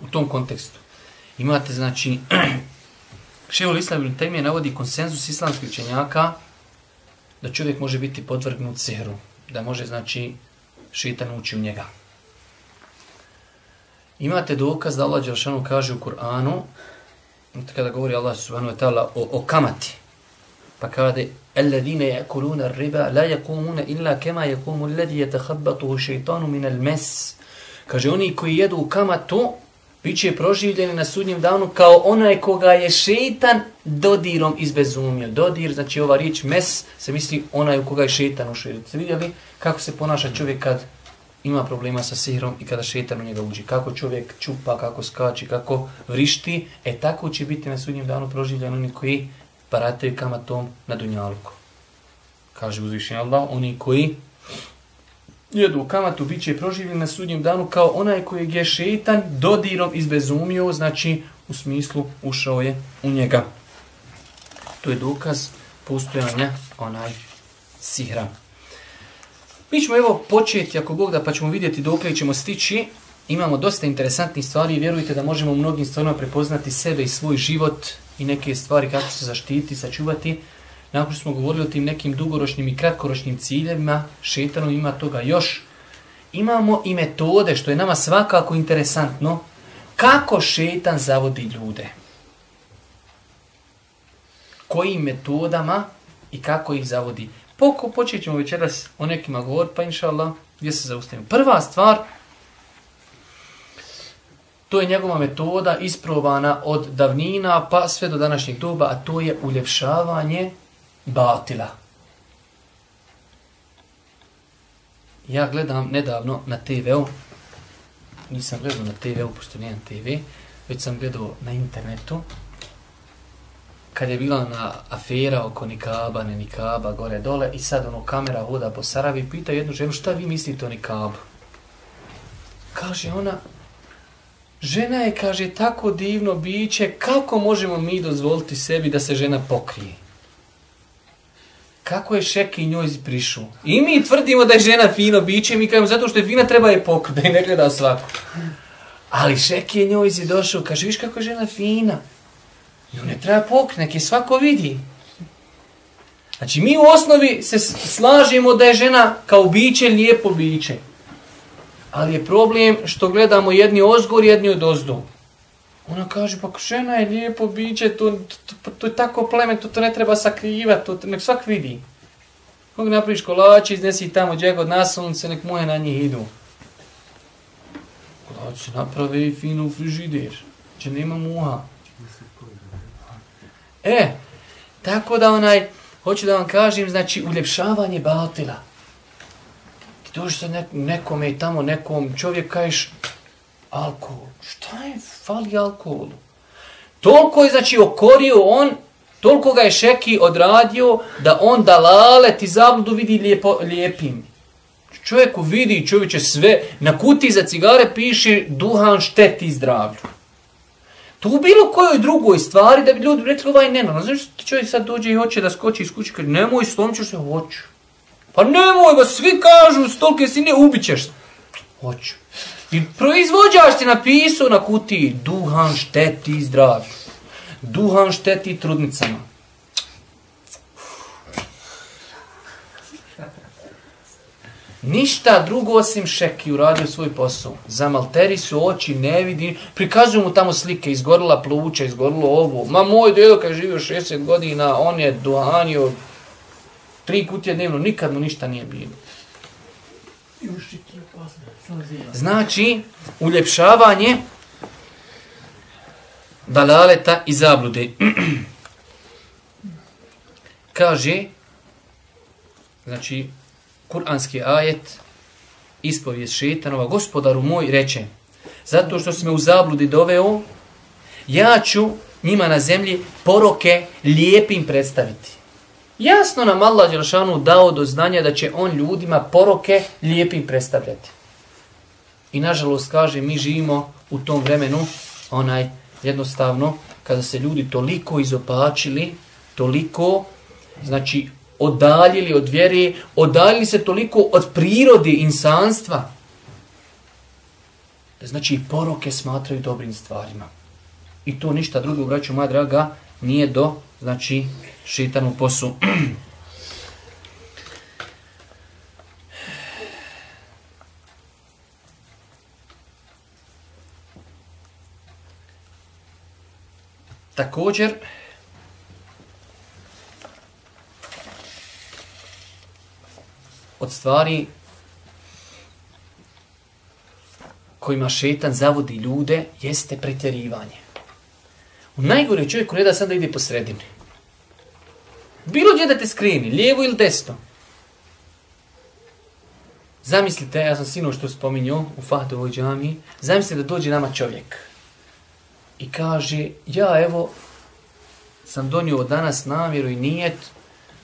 U tom kontekstu. Imate, znači, Šehol Islam ibn Taymiye navodi konsenzus islamskih učenjaka da čovjek može biti podvrgnut sihru, da može znači šetan ući u njega. Imate dokaz da Allah Đelšanu kaže u Kur'anu, kada govori Allah subhanahu wa ta'ala o, o kamati, pa kada Alladine yakuluna riba la yaqumuna illa kama yaqumu alladhi yatakhabbathu shaytanu min al-mas. Kaže oni koji jedu kamatu, biće proživljeni na sudnjem danu kao onaj koga je šeitan dodirom izbezumio. Dodir, znači ova riječ mes, se misli onaj u koga je šeitan ušao. Ste vidjeli kako se ponaša čovjek kad ima problema sa sihrom i kada šetan u njega uđe. Kako čovjek čupa, kako skači, kako vrišti, e tako će biti na sudnjem danu proživljan oni koji parataju kamatom na dunjaluku. Kaže uzvišenje Allah, oni koji jedu kamatu, bit će proživljen na sudnjem danu kao onaj koji je šetan dodirom izbezumio, znači u smislu ušao je u njega. To je dokaz postojanja onaj sihra. Mi ćemo evo početi, ako Bog da, pa ćemo vidjeti dok ćemo stići. Imamo dosta interesantnih stvari i vjerujte da možemo u mnogim stvarima prepoznati sebe i svoj život i neke stvari kako se zaštiti, sačuvati nakon što smo govorili o tim nekim dugoročnim i kratkoročnim ciljevima, šetanom ima toga još. Imamo i metode, što je nama svakako interesantno, kako šetan zavodi ljude. Kojim metodama i kako ih zavodi. Poko počet ćemo večeras o nekima govor, pa inša Allah, gdje se zaustavimo. Prva stvar, to je njegova metoda isprobana od davnina pa sve do današnjeg doba, a to je uljepšavanje batila. Ja gledam nedavno na TV-u, nisam gledao na TV-u, pošto nijem TV, već sam gledao na internetu, kad je bila na afera oko nikaba, ne nikaba, gore, dole, i sad ono kamera voda po Saravi, pita jednu ženu, šta vi mislite o nikabu? Kaže ona, žena je, kaže, tako divno biće, kako možemo mi dozvoliti sebi da se žena pokrije? kako je Šeki njoj prišu. I mi tvrdimo da je žena fino biće, mi kažemo zato što je fina treba je pokriti, da je ne gleda svako. Ali Šeki je njoj došao, kaže, viš kako je žena fina. Nju ne treba pokr, nek svako vidi. Znači mi u osnovi se slažemo da je žena kao biće lijepo biće. Ali je problem što gledamo jedni ozgor, jedni od ozdu. Ona kaže, pa žena je lijepo biće, to, to, to, to je tako plemen, to, to ne treba sakrivati, to, to nek svak vidi. Kog napraviš kolači, iznesi tamo džeg od nasunce, nek moje na njih idu. Kolači napravi i fino u frižider, će nema muha. E, tako da onaj, hoću da vam kažem, znači uljepšavanje batila. Ti dođeš sa nek, nekome i tamo nekom čovjek kažeš, alkohol. Šta je fali alkoholu? Toliko je znači okorio on, toliko ga je šeki odradio da on dalale ti zabludu vidi lijepo, lijepim. Čovjeku vidi čovječe sve, na kuti za cigare piše duhan šteti zdravlju. To u bilo kojoj drugoj stvari da bi ljudi rekli ovaj nema. Znaš što čovjek sad dođe i hoće da skoči iz kuće, kaže nemoj slomćeš se, hoću. Pa nemoj, ba svi kažu stolke si ne ubićeš. Hoću. I proizvođač ti napisao na kutiji duhan šteti zdravlju. Duhan šteti trudnicama. Ništa drugo osim šeki uradio svoj posao. Za malteri su oči, ne vidi. Prikazuju mu tamo slike, izgorila pluća, izgorilo ovo. Ma moj dedo kad je živio 60 godina, on je duhanio tri kutije dnevno, nikad mu ništa nije bilo. Znači, uljepšavanje dalaleta i zablude. Kaže, znači, kuranski ajet, ispovijest šetanova, gospodaru moj, reče, zato što si me u zabludi doveo, ja ću njima na zemlji poroke lijepim predstaviti. Jasno nam Allah Đelšanu dao do znanja da će on ljudima poroke lijepim predstavljati. I nažalost, kaže, mi živimo u tom vremenu, onaj, jednostavno, kada se ljudi toliko izopačili, toliko, znači, odaljili od vjere, odaljili se toliko od prirode insanstva, da znači poroke smatraju dobrim stvarima. I to ništa drugo, braću moja draga, nije do, znači, šitanu posu. Također, od stvari kojima šetan zavodi ljude jeste pretjerivanje. U najgore čovjek reda sam da ide po sredini. Bilo gdje da te skreni, lijevo ili desno. Zamislite, ja sam sino što spominjao u Fahdovoj džami, zamislite da dođe nama čovjek i kaže, ja evo sam donio danas namjeru i nijet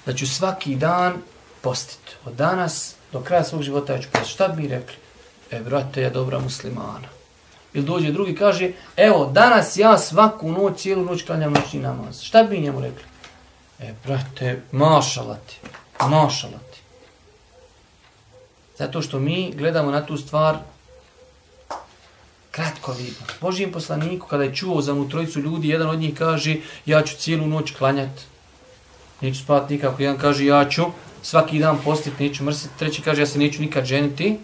da ću svaki dan postiti. Od danas do kraja svog života ja ću postiti. Šta bi mi rekli? E, brate, ja dobra muslimana. Ili dođe drugi kaže, evo, danas ja svaku noć, cijelu noć klanjam noćni namaz. Šta bi njemu rekli? E, brate, mašala ti, mašala ti. Zato što mi gledamo na tu stvar kratko vidno. Božijem poslaniku, kada je čuo za mu trojicu ljudi, jedan od njih kaže, ja ću cijelu noć klanjati. Neću spati nikako. Jedan kaže, ja ću svaki dan postit, neću mrsiti. Treći kaže, ja se neću nikad ženiti.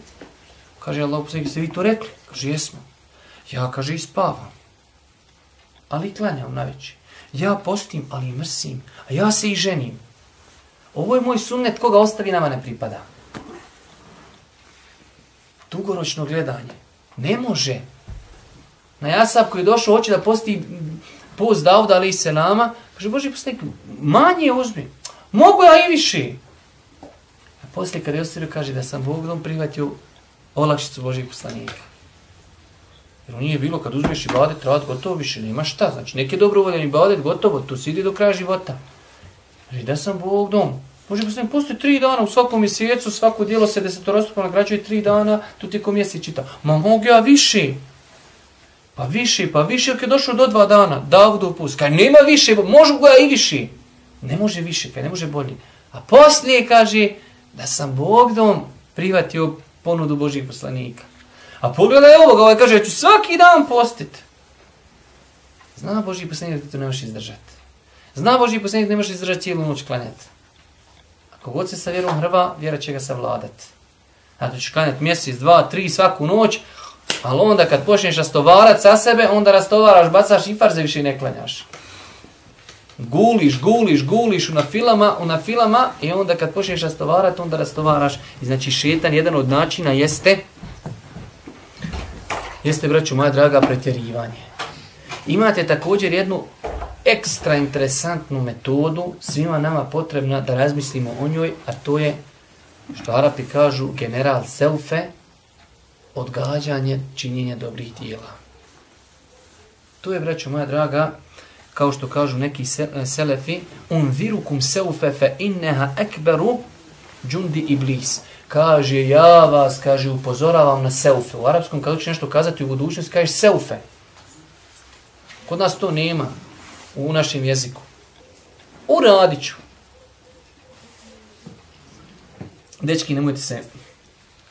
Kaže, Allah, poslanik, ste vi to rekli? Kaže, jesmo. Ja, kaže, i spavam. Ali klanjam na veći. Ja postim, ali mrsim. A ja se i ženim. Ovo je moj sunnet, koga ostavi nama ne pripada. Dugoročno gledanje. Ne može. Na jasab koji je došao, hoće da posti post Dauda, ali i selama, kaže, Boži poslanik, manje uzmi. Mogu ja i više. Poslije kada je ostavio, kaže da sam Bogom prihvatio olakšicu Božih poslanika. Jer on nije bilo kad uzmeš i badet, rad, gotovo više, nema šta. Znači, neke dobrovoljan i badet, gotovo, tu sidi do kraja života. Znači, da sam Bog dom. Može postoji, postoji tri dana u svakom mjesecu, svako dijelo se desetorostupno nagrađuje tri dana, tu ti mjesec čita. Ma mogu ja više. Pa više, pa više, jer je došlo do dva dana, Davudov pust, kaj nema više, možu ga i više. Ne može više, kaj ne može bolje. A poslije kaže da sam Bogdom prihvatio ponudu Božih poslanika. A pogledaj ovoga, ovaj kaže, ja ću svaki dan postit. Zna Boži poslanik da to ne možeš izdržati. Zna Boži poslanik da ne možeš izdržati cijelu noć klanjati. Ako god se sa vjerom hrva, vjera će ga savladati. A ćeš klanjati mjesec, dva, tri, svaku noć, ali onda kad počneš rastovarati sa sebe, onda rastovaraš, bacaš i farze, više ne klanjaš. Guliš, guliš, guliš u na filama, u nafilama i onda kad počneš rastovarati, onda rastovaraš. I znači šetan, jedan od načina jeste jeste, braću moja draga, pretjerivanje. Imate također jednu ekstra interesantnu metodu, svima nama potrebna da razmislimo o njoj, a to je, što Arapi kažu, general selfe, odgađanje činjenja dobrih dijela. To je, braću moja draga, kao što kažu neki e, selefi, un seufe fe inneha ekberu Džundi Iblis. Kaže, ja vas, kaže, upozoravam na seufe. U arapskom kada ćeš nešto kazati u budućnosti, kaže seufe. Kod nas to nema u našem jeziku. Uradit ću. Dečki, nemojte se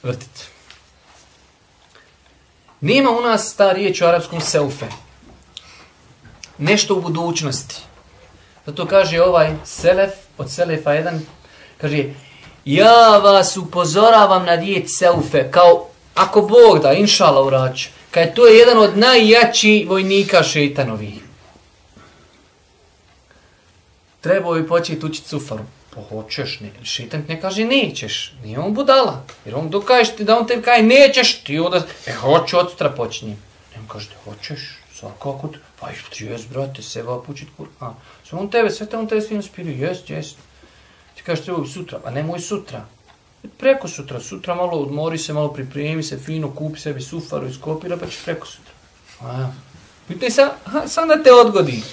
vrtiti. Nema u nas ta riječ u arapskom seufe. Nešto u budućnosti. Zato kaže ovaj selef, od selefa jedan, kaže, ja vas upozoravam na riječ seufe, kao ako Bog da, inšala urač, kaj to je jedan od najjačih vojnika šeitanovi. Trebao bi početi učiti sufaru. Pa hoćeš, ne, šeitan ne kaže nećeš, nije on budala. Jer on dokaješ ti da on tebi kaže nećeš, ti onda, e hoću od sutra počinjem. Ne on kaže, hoćeš, sa svakako, pa ti jes, brate, se va početi Kur'an. Sve on tebe, sve te on tebe sve inspiruje. jest, jest. Ti kažeš, treba sutra, a nemoj sutra. Preko sutra, sutra malo odmori se, malo pripremi se, fino, kupi sebi sufaru, iskopira, pa ćeš preko sutra. A ja. Vidite, sam, sam da te odgodi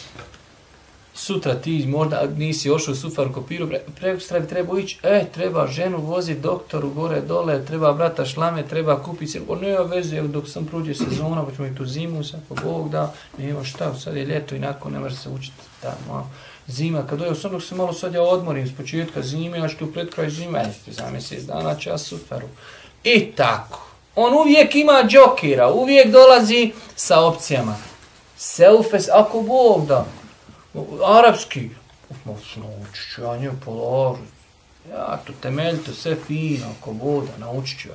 sutra ti možda nisi ošao sufar kopiru, pre, preko sutra bi trebao ići, e, treba ženu voziti doktoru gore dole, treba brata šlame, treba kupiti se, o nema veze, evo dok sam prođe sezona, pa ćemo i tu zimu, sad po Bog da, nema šta, sad je ljeto i nakon ne može se učiti, da, malo, zima, kad dođe sam dok se malo sad ja odmorim s početka zime, a što pred kraj zime, e, za mjesec dana će ja suferu. I tako. On uvijek ima džokira, uvijek dolazi sa opcijama. Selfes, ako Bog da, arapski, naučit ću ja nju polaru, ja to temeljito, sve fino, ako voda, naučit ću ja.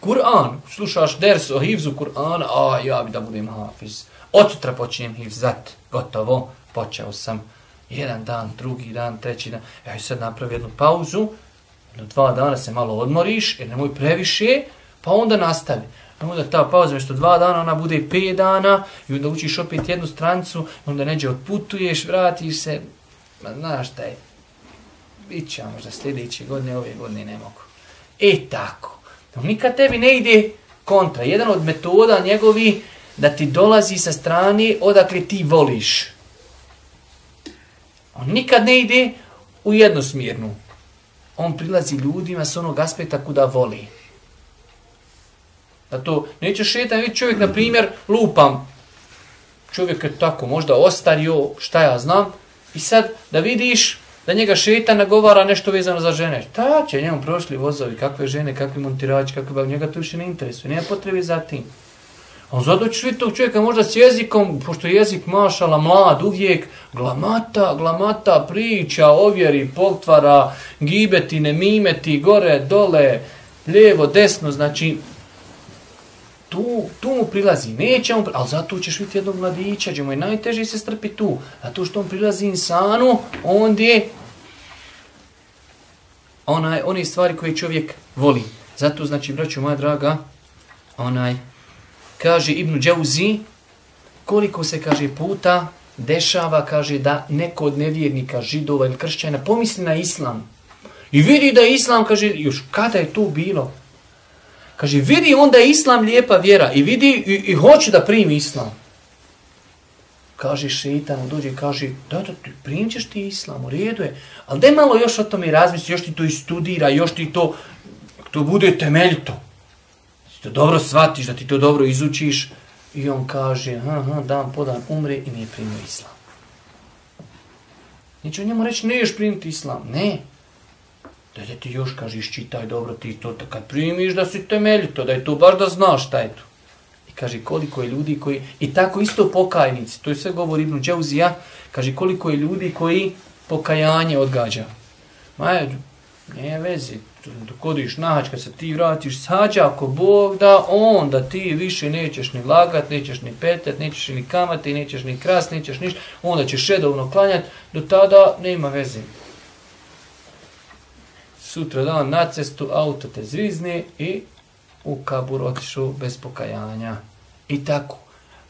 Kur'an, slušaš ders o hivzu Kur'ana, a ja bi da budem hafiz. Od sutra počinjem hivzat, gotovo, počeo sam. Jedan dan, drugi dan, treći dan, ja ću sad napravi jednu pauzu, do dva dana se malo odmoriš, jer nemoj previše, pa onda nastavi. A onda ta pauza mešto dva dana, ona bude pet dana i onda učiš opet jednu strancu, onda neđe otputuješ, vratiš se, ma znaš šta je, bit će možda sljedeće godine, ove godine ne mogu. E tako, no, nikad tebi ne ide kontra. Jedan od metoda njegovi da ti dolazi sa strane odakle ti voliš. On nikad ne ide u jednosmjernu. On prilazi ljudima s onog aspekta kuda voli. Da to neće šetan vidjeti čovjek, na primjer, lupam. Čovjek je tako, možda ostario, šta ja znam. I sad da vidiš da njega šetan nagovara nešto vezano za žene. Ta će njemu prošli vozovi, kakve žene, kakvi montirači, kakve bav, njega to više ne interesuje. Nema potrebe za tim. On zato će vidjeti tog čovjeka možda s jezikom, pošto je jezik mašala mlad uvijek, glamata, glamata, priča, ovjeri, potvara, gibeti, mimeti, gore, dole, lijevo, desno, znači tu, tu mu prilazi, neće on, ali zato ćeš vidjeti jednog mladića, gdje mu je najteže se strpi tu, a to što on prilazi insanu, on je onaj, one stvari koje čovjek voli. Zato, znači, braću moja draga, onaj, kaže Ibnu Džauzi, koliko se, kaže, puta dešava, kaže, da neko od nevjernika, židova ili kršćana, pomisli na islam. I vidi da islam, kaže, još kada je to bilo? Kaže, vidi onda islam lijepa vjera i vidi i, i hoće da primi islam. Kaže šeitan, dođe i kaže, da, da, ti primit ćeš ti islam, u redu je. Ali daj malo još o tome razmisli, još ti to istudira, još ti to, to bude temeljito. Ti to dobro shvatiš, da ti to dobro izučiš. I on kaže, ha, ha, dan po dan umre i nije primio islam. Neće njemu reći, ne još primiti islam. Ne, da ti još kažeš čitaj dobro ti to kad primiš da si temeljito da je to baš da znaš šta je to. I kaže koliko je ljudi koji i tako isto pokajnici to je sve govori Ibnu Džauzija kaže koliko je ljudi koji pokajanje odgađa. Ma je nije vezi dok odiš nahać kad se ti vratiš sađa ako Bog da onda ti više nećeš ni lagat nećeš ni petet nećeš ni kamati nećeš ni kras nećeš ništa onda ćeš redovno klanjati do tada nema veze sutra dan na cestu, auto te zvizne i u kabur otišu bez pokajanja. I tako.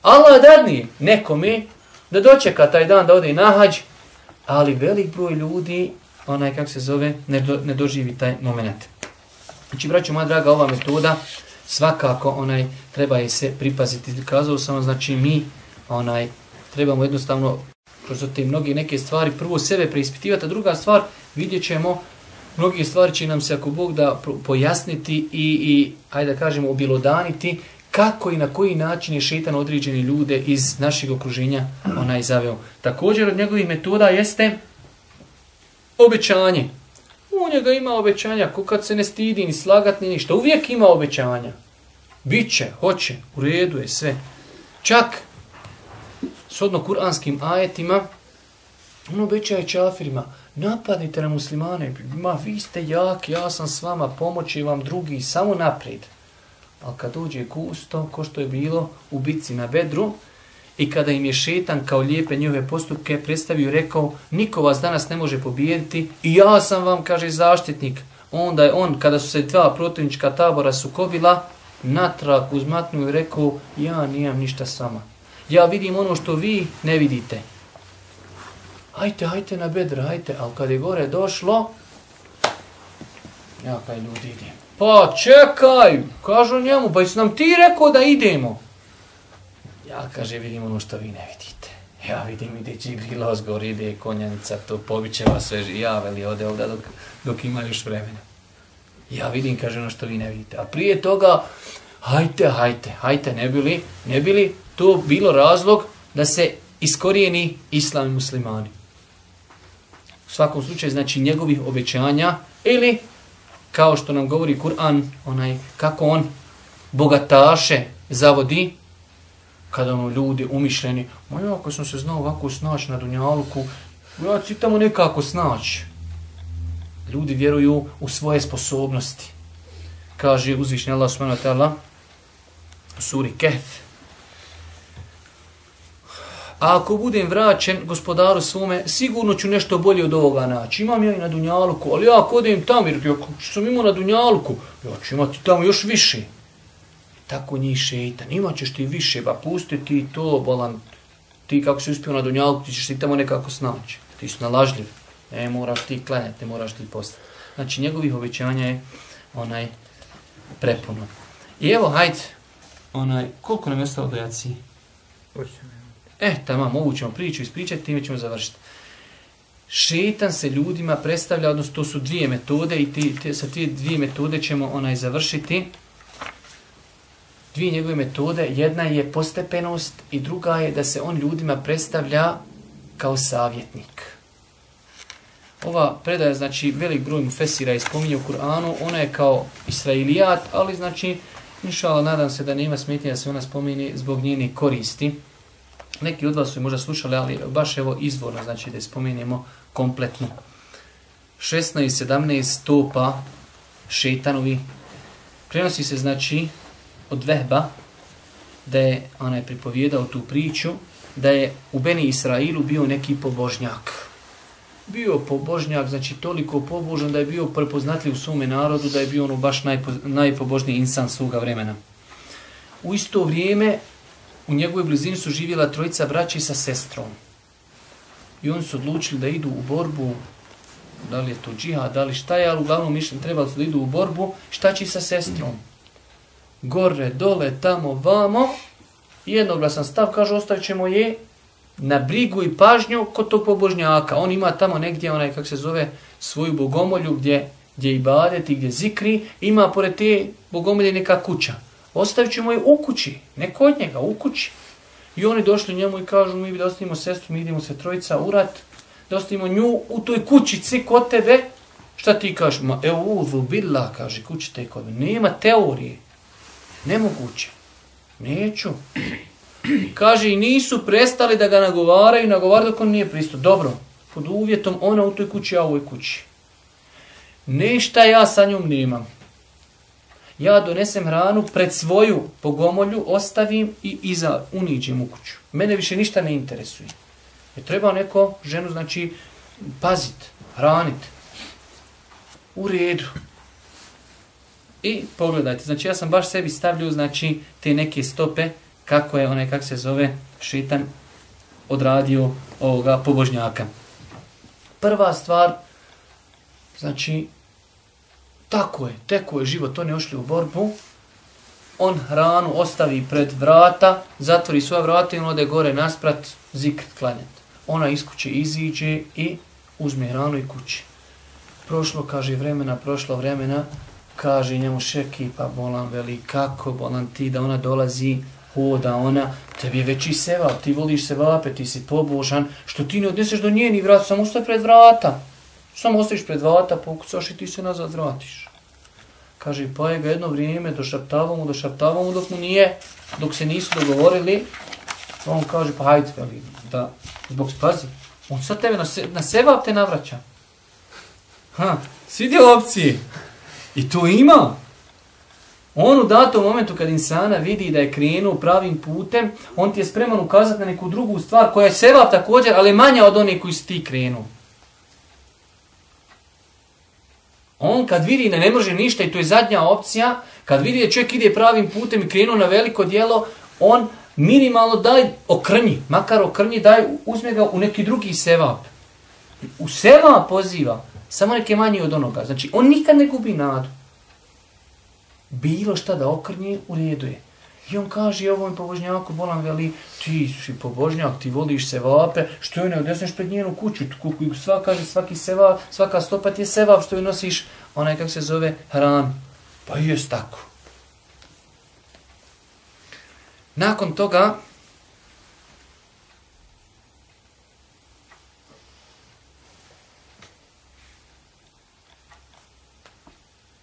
Allah dadni nekome da dočeka taj dan da ode na hađ, ali velik broj ljudi, onaj kako se zove, ne, do, ne doživi taj moment. Znači, braću, moja draga, ova metoda, svakako onaj treba je se pripaziti. Kazao sam, znači, mi onaj trebamo jednostavno kroz te mnoge neke stvari prvo sebe preispitivati, a druga stvar vidjet ćemo mnogi stvari će nam se, ako Bog da pojasniti i, i ajde da kažemo, obilodaniti kako i na koji način je šetan određeni ljude iz našeg okruženja onaj zaveo. Također od njegovih metoda jeste obećanje. U njega ima obećanja, ko kad se ne stidi ni slagat ni ništa. Uvijek ima obećanja. Biće, hoće, u redu je sve. Čak, sodno kuranskim ajetima, on obećaje čafirima, napadnite na muslimane, ma vi ste jak, ja sam s vama, pomoći vam drugi, samo naprijed. Ali kad dođe gusto, ko što je bilo u bitci na Bedru, i kada im je šetan kao lijepe njove postupke predstavio rekao, niko vas danas ne može pobijediti, i ja sam vam, kaže, zaštitnik. Onda je on, kada su se dva protivnička tabora sukobila, natrag uzmatnuo i rekao, ja nijem ništa s vama. Ja vidim ono što vi ne vidite. Hajte, hajte na bedra, hajte. Ali kad je gore došlo, ja kaj ljudi idem. Pa čekaj, kažu njemu, pa jesi nam ti rekao da idemo? Ja kaže, vidim ono što vi ne vidite. Ja vidim, ide Čibrila Ozgor, ide konjanica, to pobiće vas sve. Ja veli, ode ovdje dok, dok ima još vremena. Ja vidim, kaže ono što vi ne vidite. A prije toga, hajte, hajte, hajte, ne bili, ne bili to bilo razlog da se iskorijeni islam i muslimani. Svakom slučaju, znači, njegovih obećanja ili, kao što nam govori Kur'an, onaj, kako on bogataše zavodi, kada ono ljudi umišljeni, ma ja, ako sam se znao ovako snaći na Dunjaluku, ja ću tamo nekako snaći. Ljudi vjeruju u svoje sposobnosti. Kaže uzvišnji Allah subhanahu wa ta'ala suri Kehf. A ako budem vraćen gospodaru svome, sigurno ću nešto bolje od ovoga naći. Imam ja i na Dunjaluku, ali ja ako odem tamo, jer ako sam imao na Dunjaluku, ja ću imati tamo još više. Tako njih šeitan, imat ćeš ti više, pa pusti ti to, bolan, ti kako si uspio na Dunjaluku, ti ćeš ti tamo nekako snaći. Ti su nalažljiv, ne moraš ti klanjati, ne moraš ti postati. Znači njegovih obećanja je onaj prepuno. I evo, hajde, onaj, koliko nam je ostalo do jaci? Osim. E, tamam, ovu ćemo priču ispričati, time ćemo završiti. Šetan se ljudima predstavlja, odnosno to su dvije metode i ti, te, sa te dvije metode ćemo onaj završiti. Dvije njegove metode, jedna je postepenost i druga je da se on ljudima predstavlja kao savjetnik. Ova predaja, znači, velik broj mu Fesira je spominje u Kur'anu, ona je kao israilijat, ali znači, inšala, nadam se da nema smetnje da se ona spomini zbog njene koristi. Neki od vas su možda slušali, ali baš evo izvorno, znači da spomenemo kompletno. 16 i 17 stopa šetanovi. prenosi se znači od Vehba da je onaj pripovjedao tu priču da je u Beni Israilu bio neki pobožnjak. Bio pobožnjak, znači toliko pobožan da je bio prepoznatljiv u svome narodu, da je bio ono baš najpo, najpobožniji insan svoga vremena. U isto vrijeme u njegovoj blizini su živjela trojica braći sa sestrom. I oni su odlučili da idu u borbu, da li je to džihad, da li šta je, ali uglavnom mišljen trebali su da idu u borbu, šta će sa sestrom? Gore, dole, tamo, vamo, jednoglasan stav, kaže, ostavit ćemo je na brigu i pažnju kod tog pobožnjaka. On ima tamo negdje, onaj, kak se zove, svoju bogomolju gdje, gdje i gdje zikri, ima pored te bogomolje neka kuća. Ostavit ćemo je u kući, ne kod njega, u kući. I oni došli njemu i kažu, mi bi da ostavimo sestru, mi idemo se trojica u rat, da ostavimo nju u toj kućici kod tebe. Šta ti kažeš? Ma evo uzu billah, kaže, kući te kod mene. Nema teorije. Nemoguće. Neću. Kaže, i nisu prestali da ga nagovaraju, nagovaraju dok on nije pristup. Dobro, pod uvjetom ona u toj kući, a u ovoj kući. Ništa ja sa njom nemam. Ja donesem hranu pred svoju pogomolju, ostavim i iza uniđem u kuću. Mene više ništa ne interesuje. Je treba neko ženu, znači, pazit, hranit. U redu. I pogledajte, znači ja sam baš sebi stavljio, znači, te neke stope, kako je onaj, kako se zove, šitan odradio ovoga pobožnjaka. Prva stvar, znači, tako je, teko je život, oni ošli u borbu, on hranu ostavi pred vrata, zatvori svoja vrata i on ode gore nasprat, zikret klanjat. Ona iz kuće iziđe i uzme hranu i kući. Prošlo, kaže, vremena, prošlo vremena, kaže njemu šeki, pa bolan veli, kako bolan ti da ona dolazi, hoda ona, tebi je veći sevap, ti voliš sevape, ti si pobožan, što ti ne odneseš do njeni vrat, samo ustaj pred vrata. Samo ostaviš pred vrata, pokucaš i ti se nazad vratiš. Kaže, pa je ga jedno vrijeme, došaptavamo, došaptavamo, dok mu nije, dok se nisu dogovorili, on kaže, pa hajde, veli, da, zbog spazi, on sad tebe na, se, na seba te navraća. Ha, svidio opcije. I to ima. On u datom momentu kad insana vidi da je krenuo pravim putem, on ti je spreman ukazati na neku drugu stvar koja je seba također, ali manja od one koji si ti krenuo. On kad vidi da ne može ništa i to je zadnja opcija, kad vidi da čovjek ide pravim putem i krenuo na veliko dijelo, on minimalno daj okrnji, makar okrnji, daj, uzme ga u neki drugi sevap. U sevap poziva, samo neke manje od onoga. Znači, on nikad ne gubi nadu bilo šta da okrnje, u redu je. I on kaže ovom pobožnjaku, bolam veli, ti si pobožnjak, ti voliš se vape, što je ne odnesneš pred njenu kuću, kuku, sva, kaže, svaki seva, svaka stopa ti je seva, što je nosiš, onaj kak se zove, hran. Pa i jest tako. Nakon toga,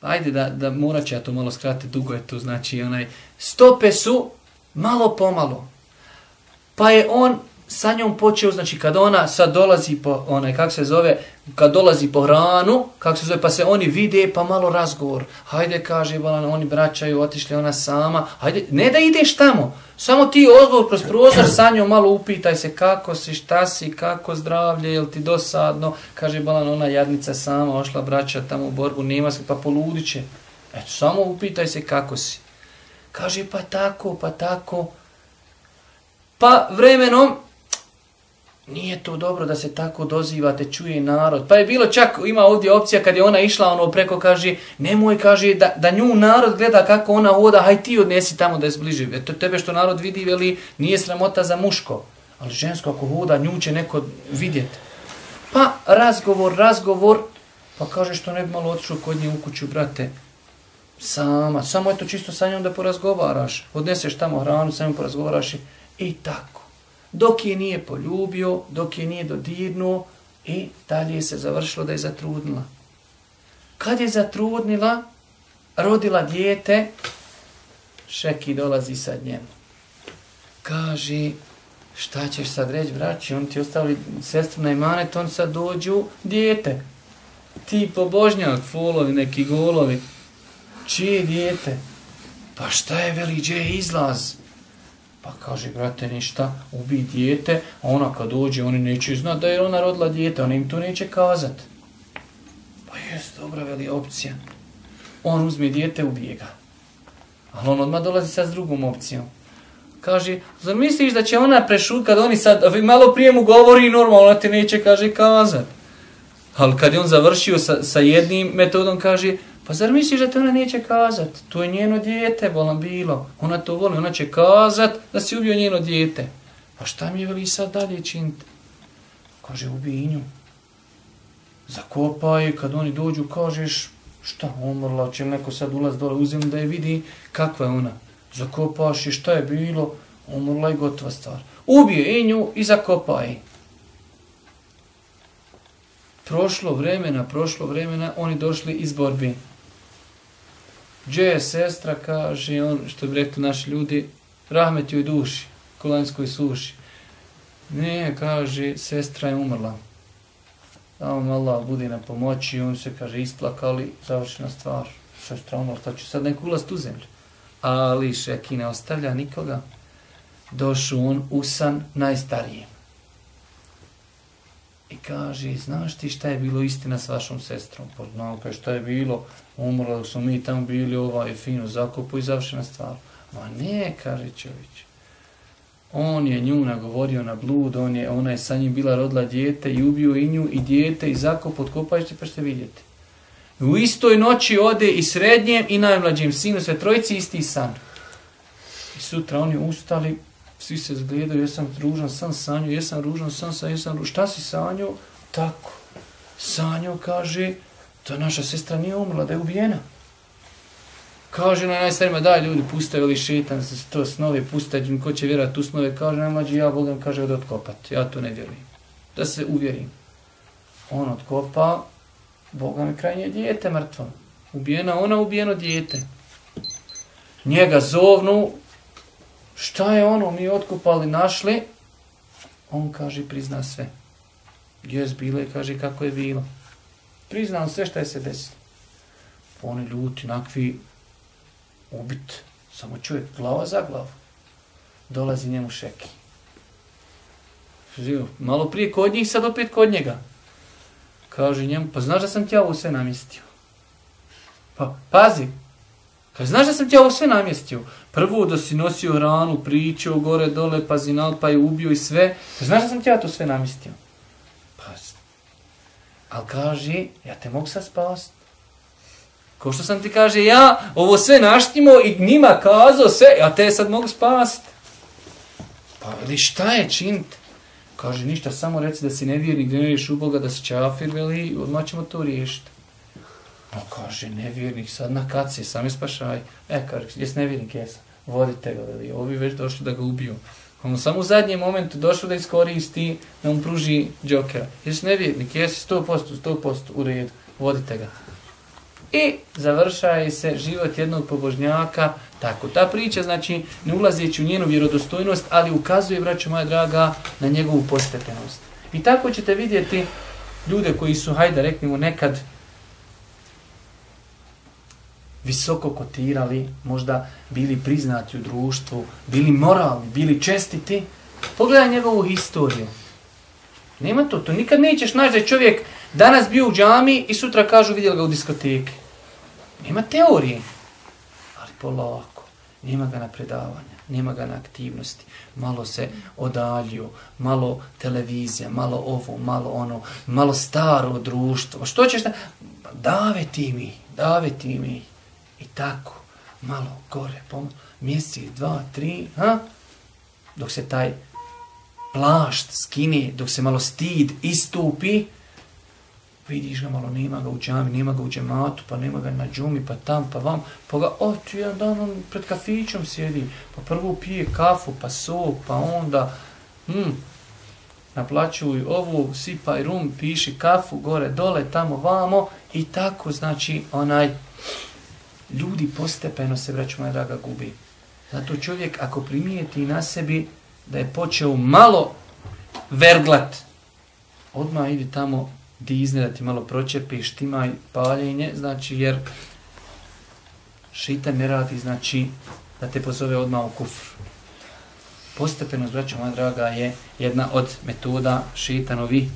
Pa ajde da, da morat ću ja to malo skratiti, dugo je to, znači onaj, stope su malo pomalo. Pa je on sa njom počeo, znači kad ona sad dolazi po, onaj, kak se zove, kad dolazi po hranu, kak se zove, pa se oni vide, pa malo razgovor. Hajde, kaže, bolan, oni braćaju, otišli ona sama. Hajde, ne da ideš tamo, samo ti odgovor kroz prozor sa njom malo upitaj se kako si, šta si, kako zdravlje, jel ti dosadno. Kaže, bolan, ona jadnica sama, ošla braća tamo u borbu, nema se, pa poludiće. Eto, samo upitaj se kako si. Kaže, pa tako, pa tako. Pa vremenom, nije to dobro da se tako dozivate, čuje narod. Pa je bilo čak, ima ovdje opcija kad je ona išla ono preko, kaže, nemoj, kaže, da, da nju narod gleda kako ona hoda, haj ti odnesi tamo da je zbliži. Eto tebe što narod vidi, veli, nije sramota za muško. Ali žensko ako hoda, nju će neko vidjeti. Pa razgovor, razgovor, pa kaže što ne bi malo otišao kod nje u kuću, brate, sama, samo eto čisto sa njom da porazgovaraš, odneseš tamo hranu, samo porazgovaraš i, i tako dok je nije poljubio, dok je nije dodirnuo i dalje se završilo da je zatrudnila. Kad je zatrudnila, rodila dijete, Šeki dolazi sad njemu. Kaže, šta ćeš sad reći, braći, on ti ostavili sestru na imanet, on sad dođu, dijete. Ti pobožnjak, fulovi, neki golovi. Čije dijete? Pa šta je veli, gdje je izlaz? Pa kaže, brate, ništa, ubi dijete, a ona kad dođe, oni neće znat da je ona rodila dijete, ona im to neće kazat. Pa jes, dobra veli opcija. On uzme dijete, ubije ga. Ali on odmah dolazi sad s drugom opcijom. Kaže, zar misliš da će ona prešut, kad oni sad, malo prije mu govori, normalno, ona te neće, kaže, kazat. Ali kad je on završio sa, sa jednim metodom, kaže, Pa zar misliš da te ona neće kazat? To je njeno dijete, volam bilo. Ona to voli, ona će kazat da si ubio njeno dijete. Pa šta mi je veli sad dalje činiti? Kaže, ubij nju. Zakopaj, kad oni dođu, kažeš, šta, umrla, će neko sad ulaz dole uzim da je vidi kakva je ona. Zakopaš i šta je bilo, umrla je gotova stvar. Ubije i nju i zakopaj. Prošlo vremena, prošlo vremena, oni došli iz borbi. Gdje je sestra, kaže on, što bi rekli naši ljudi, rahmet joj duši, kolanskoj suši. Ne, kaže, sestra je umrla. A on Allah budi na pomoći, on se, kaže, isplakali, završena stvar. Sestra umrla, to će sad neku ulaz tu zemlju. Ali Šeki ne ostavlja nikoga. Došu on usan najstarijem. I kaže, znaš ti šta je bilo istina s vašom sestrom? Pa kaže, šta je bilo, umrla dok smo mi tamo bili, ova je fino zakupu i završena stvar. Ma ne, kaže Čović. On je nju nagovorio na blud, on je, ona je sa njim bila rodila dijete i ubio i nju i dijete i zakup, odkopajte pa ćete vidjeti. U istoj noći ode i srednjem i najmlađim sinu, sve trojici isti san. I sutra oni ustali, svi se zgledaju, jesam ružan, sam sanju, jesam ružan, sam sanju, jesam ružan, šta si sanju? Tako. Sanju kaže, to naša sestra nije umrla, da je ubijena. Kaže na najstarima, daj ljudi, puste ili šetan, to snove, puste, ko će vjerati u snove, kaže najmlađi, ja Bogam, kaže, da otkopat, ja to ne vjerujem. Da se uvjerim. On otkopa, Boga mi krajnje dijete mrtvo. Ubijena ona, ubijeno dijete. Njega zovnu, šta je ono, mi otkupali, našli, on kaže, prizna sve. Jes bilo je, kaže, kako je bilo. Priznao sve šta je se desilo. Pa oni ljuti, nakvi, ubit. Samo čovjek, glava za glavu. Dolazi njemu šeki. Živo, malo prije kod njih, sad opet kod njega. Kaže njemu, pa znaš da sam ti ovo sve namistio? Pa, pazi, Kaže, znaš da sam ti ovo sve namjestio? Prvo da si nosio hranu, pričao gore, dole, pazinal, pa je ubio i sve. Kaže, znaš da sam ti ja to sve namjestio? Pa, ali kaže, ja te mogu sad spasiti. Ko što sam ti kaže, ja ovo sve naštimo i njima kazao sve, ja te sad mogu spasiti. Pa, ili šta je činiti? Kaže, ništa, samo reci da si nevjernik, da ne vjeriš u Boga, da si čafir, veli, odmah ćemo to riješiti. Pa kaže, nevjernik, sad na kaci, sam ispašaj. E, kaže, jes nevjernik, jes, vodite ga, veli, ovi već došli da ga ubiju. On samo u zadnjem momentu došao da iskoristi, da mu pruži džokera. Jes nevjernik, jes, 100%, 100% u redu, vodite ga. I završaje se život jednog pobožnjaka, tako. Ta priča, znači, ne ulazeći u njenu vjerodostojnost, ali ukazuje, braćo moja draga, na njegovu postepenost. I tako ćete vidjeti ljude koji su, hajde, reknimo, nekad visoko kotirali, možda bili priznati u društvu, bili moralni, bili čestiti, pogledaj njegovu historiju. Nema to, to nikad nećeš naći da je čovjek danas bio u džami i sutra kažu vidjeli ga u diskoteki. Nema teorije, ali polako, nema ga na predavanja, nema ga na aktivnosti, malo se odaljio, malo televizija, malo ovo, malo ono, malo staro društvo. Što ćeš da... Pa, dave ti mi, dave ti mi. I tako, malo gore, pomalo, mjesec, dva, tri, ha? dok se taj plašt skine, dok se malo stid istupi, vidiš ga malo, nema ga u džami, nema ga u džematu, pa nema ga na džumi, pa tam, pa vam, pa ga, o, ti jedan dan on pred kafićom sjedi, pa prvo pije kafu, pa sok, pa onda, hm, naplaćuj ovu, sipaj rum, piši kafu, gore, dole, tamo, vamo, i tako, znači, onaj, ljudi postepeno se, braću moja draga, gubi. Zato čovjek, ako primijeti na sebi da je počeo malo verglat, odmah idi tamo dizne da ti malo pročepiš, štimaj paljenje, znači jer šita ne radi, znači da te pozove odmah u kufr. Postepeno, braću moja draga, je jedna od metoda šitanovi.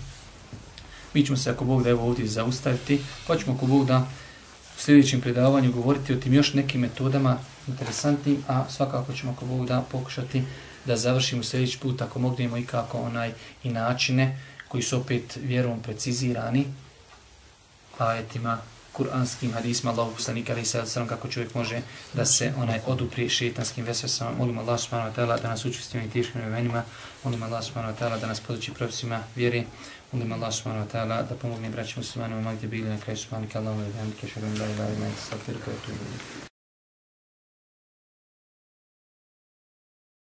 Mi ćemo se, ako Bog da evo ovdje zaustaviti, pa ćemo, ako Bog da, u sljedećem predavanju govoriti o tim još nekim metodama interesantnim, a svakako ćemo ako Bog da pokušati da završimo sljedeći put ako mognemo i kako onaj i načine koji su opet vjerom precizirani ajetima, kuranskim hadisma Allahu poslanika ali se sam kako čovjek može da se onaj odupri šetanskim vesvesama. Molim Allah subhanahu wa ta'ala da nas učesti u teškim vremenima. Molim Allah subhanahu wa ta'ala da nas poduči propisima vjere. Molim Allah subhanahu wa ta'ala da pomogne braćima muslimanima gdje bili na kraju subhanaka Allahu wa bihamdika ashhadu an la ilaha illa anta astaghfiruka wa atubu.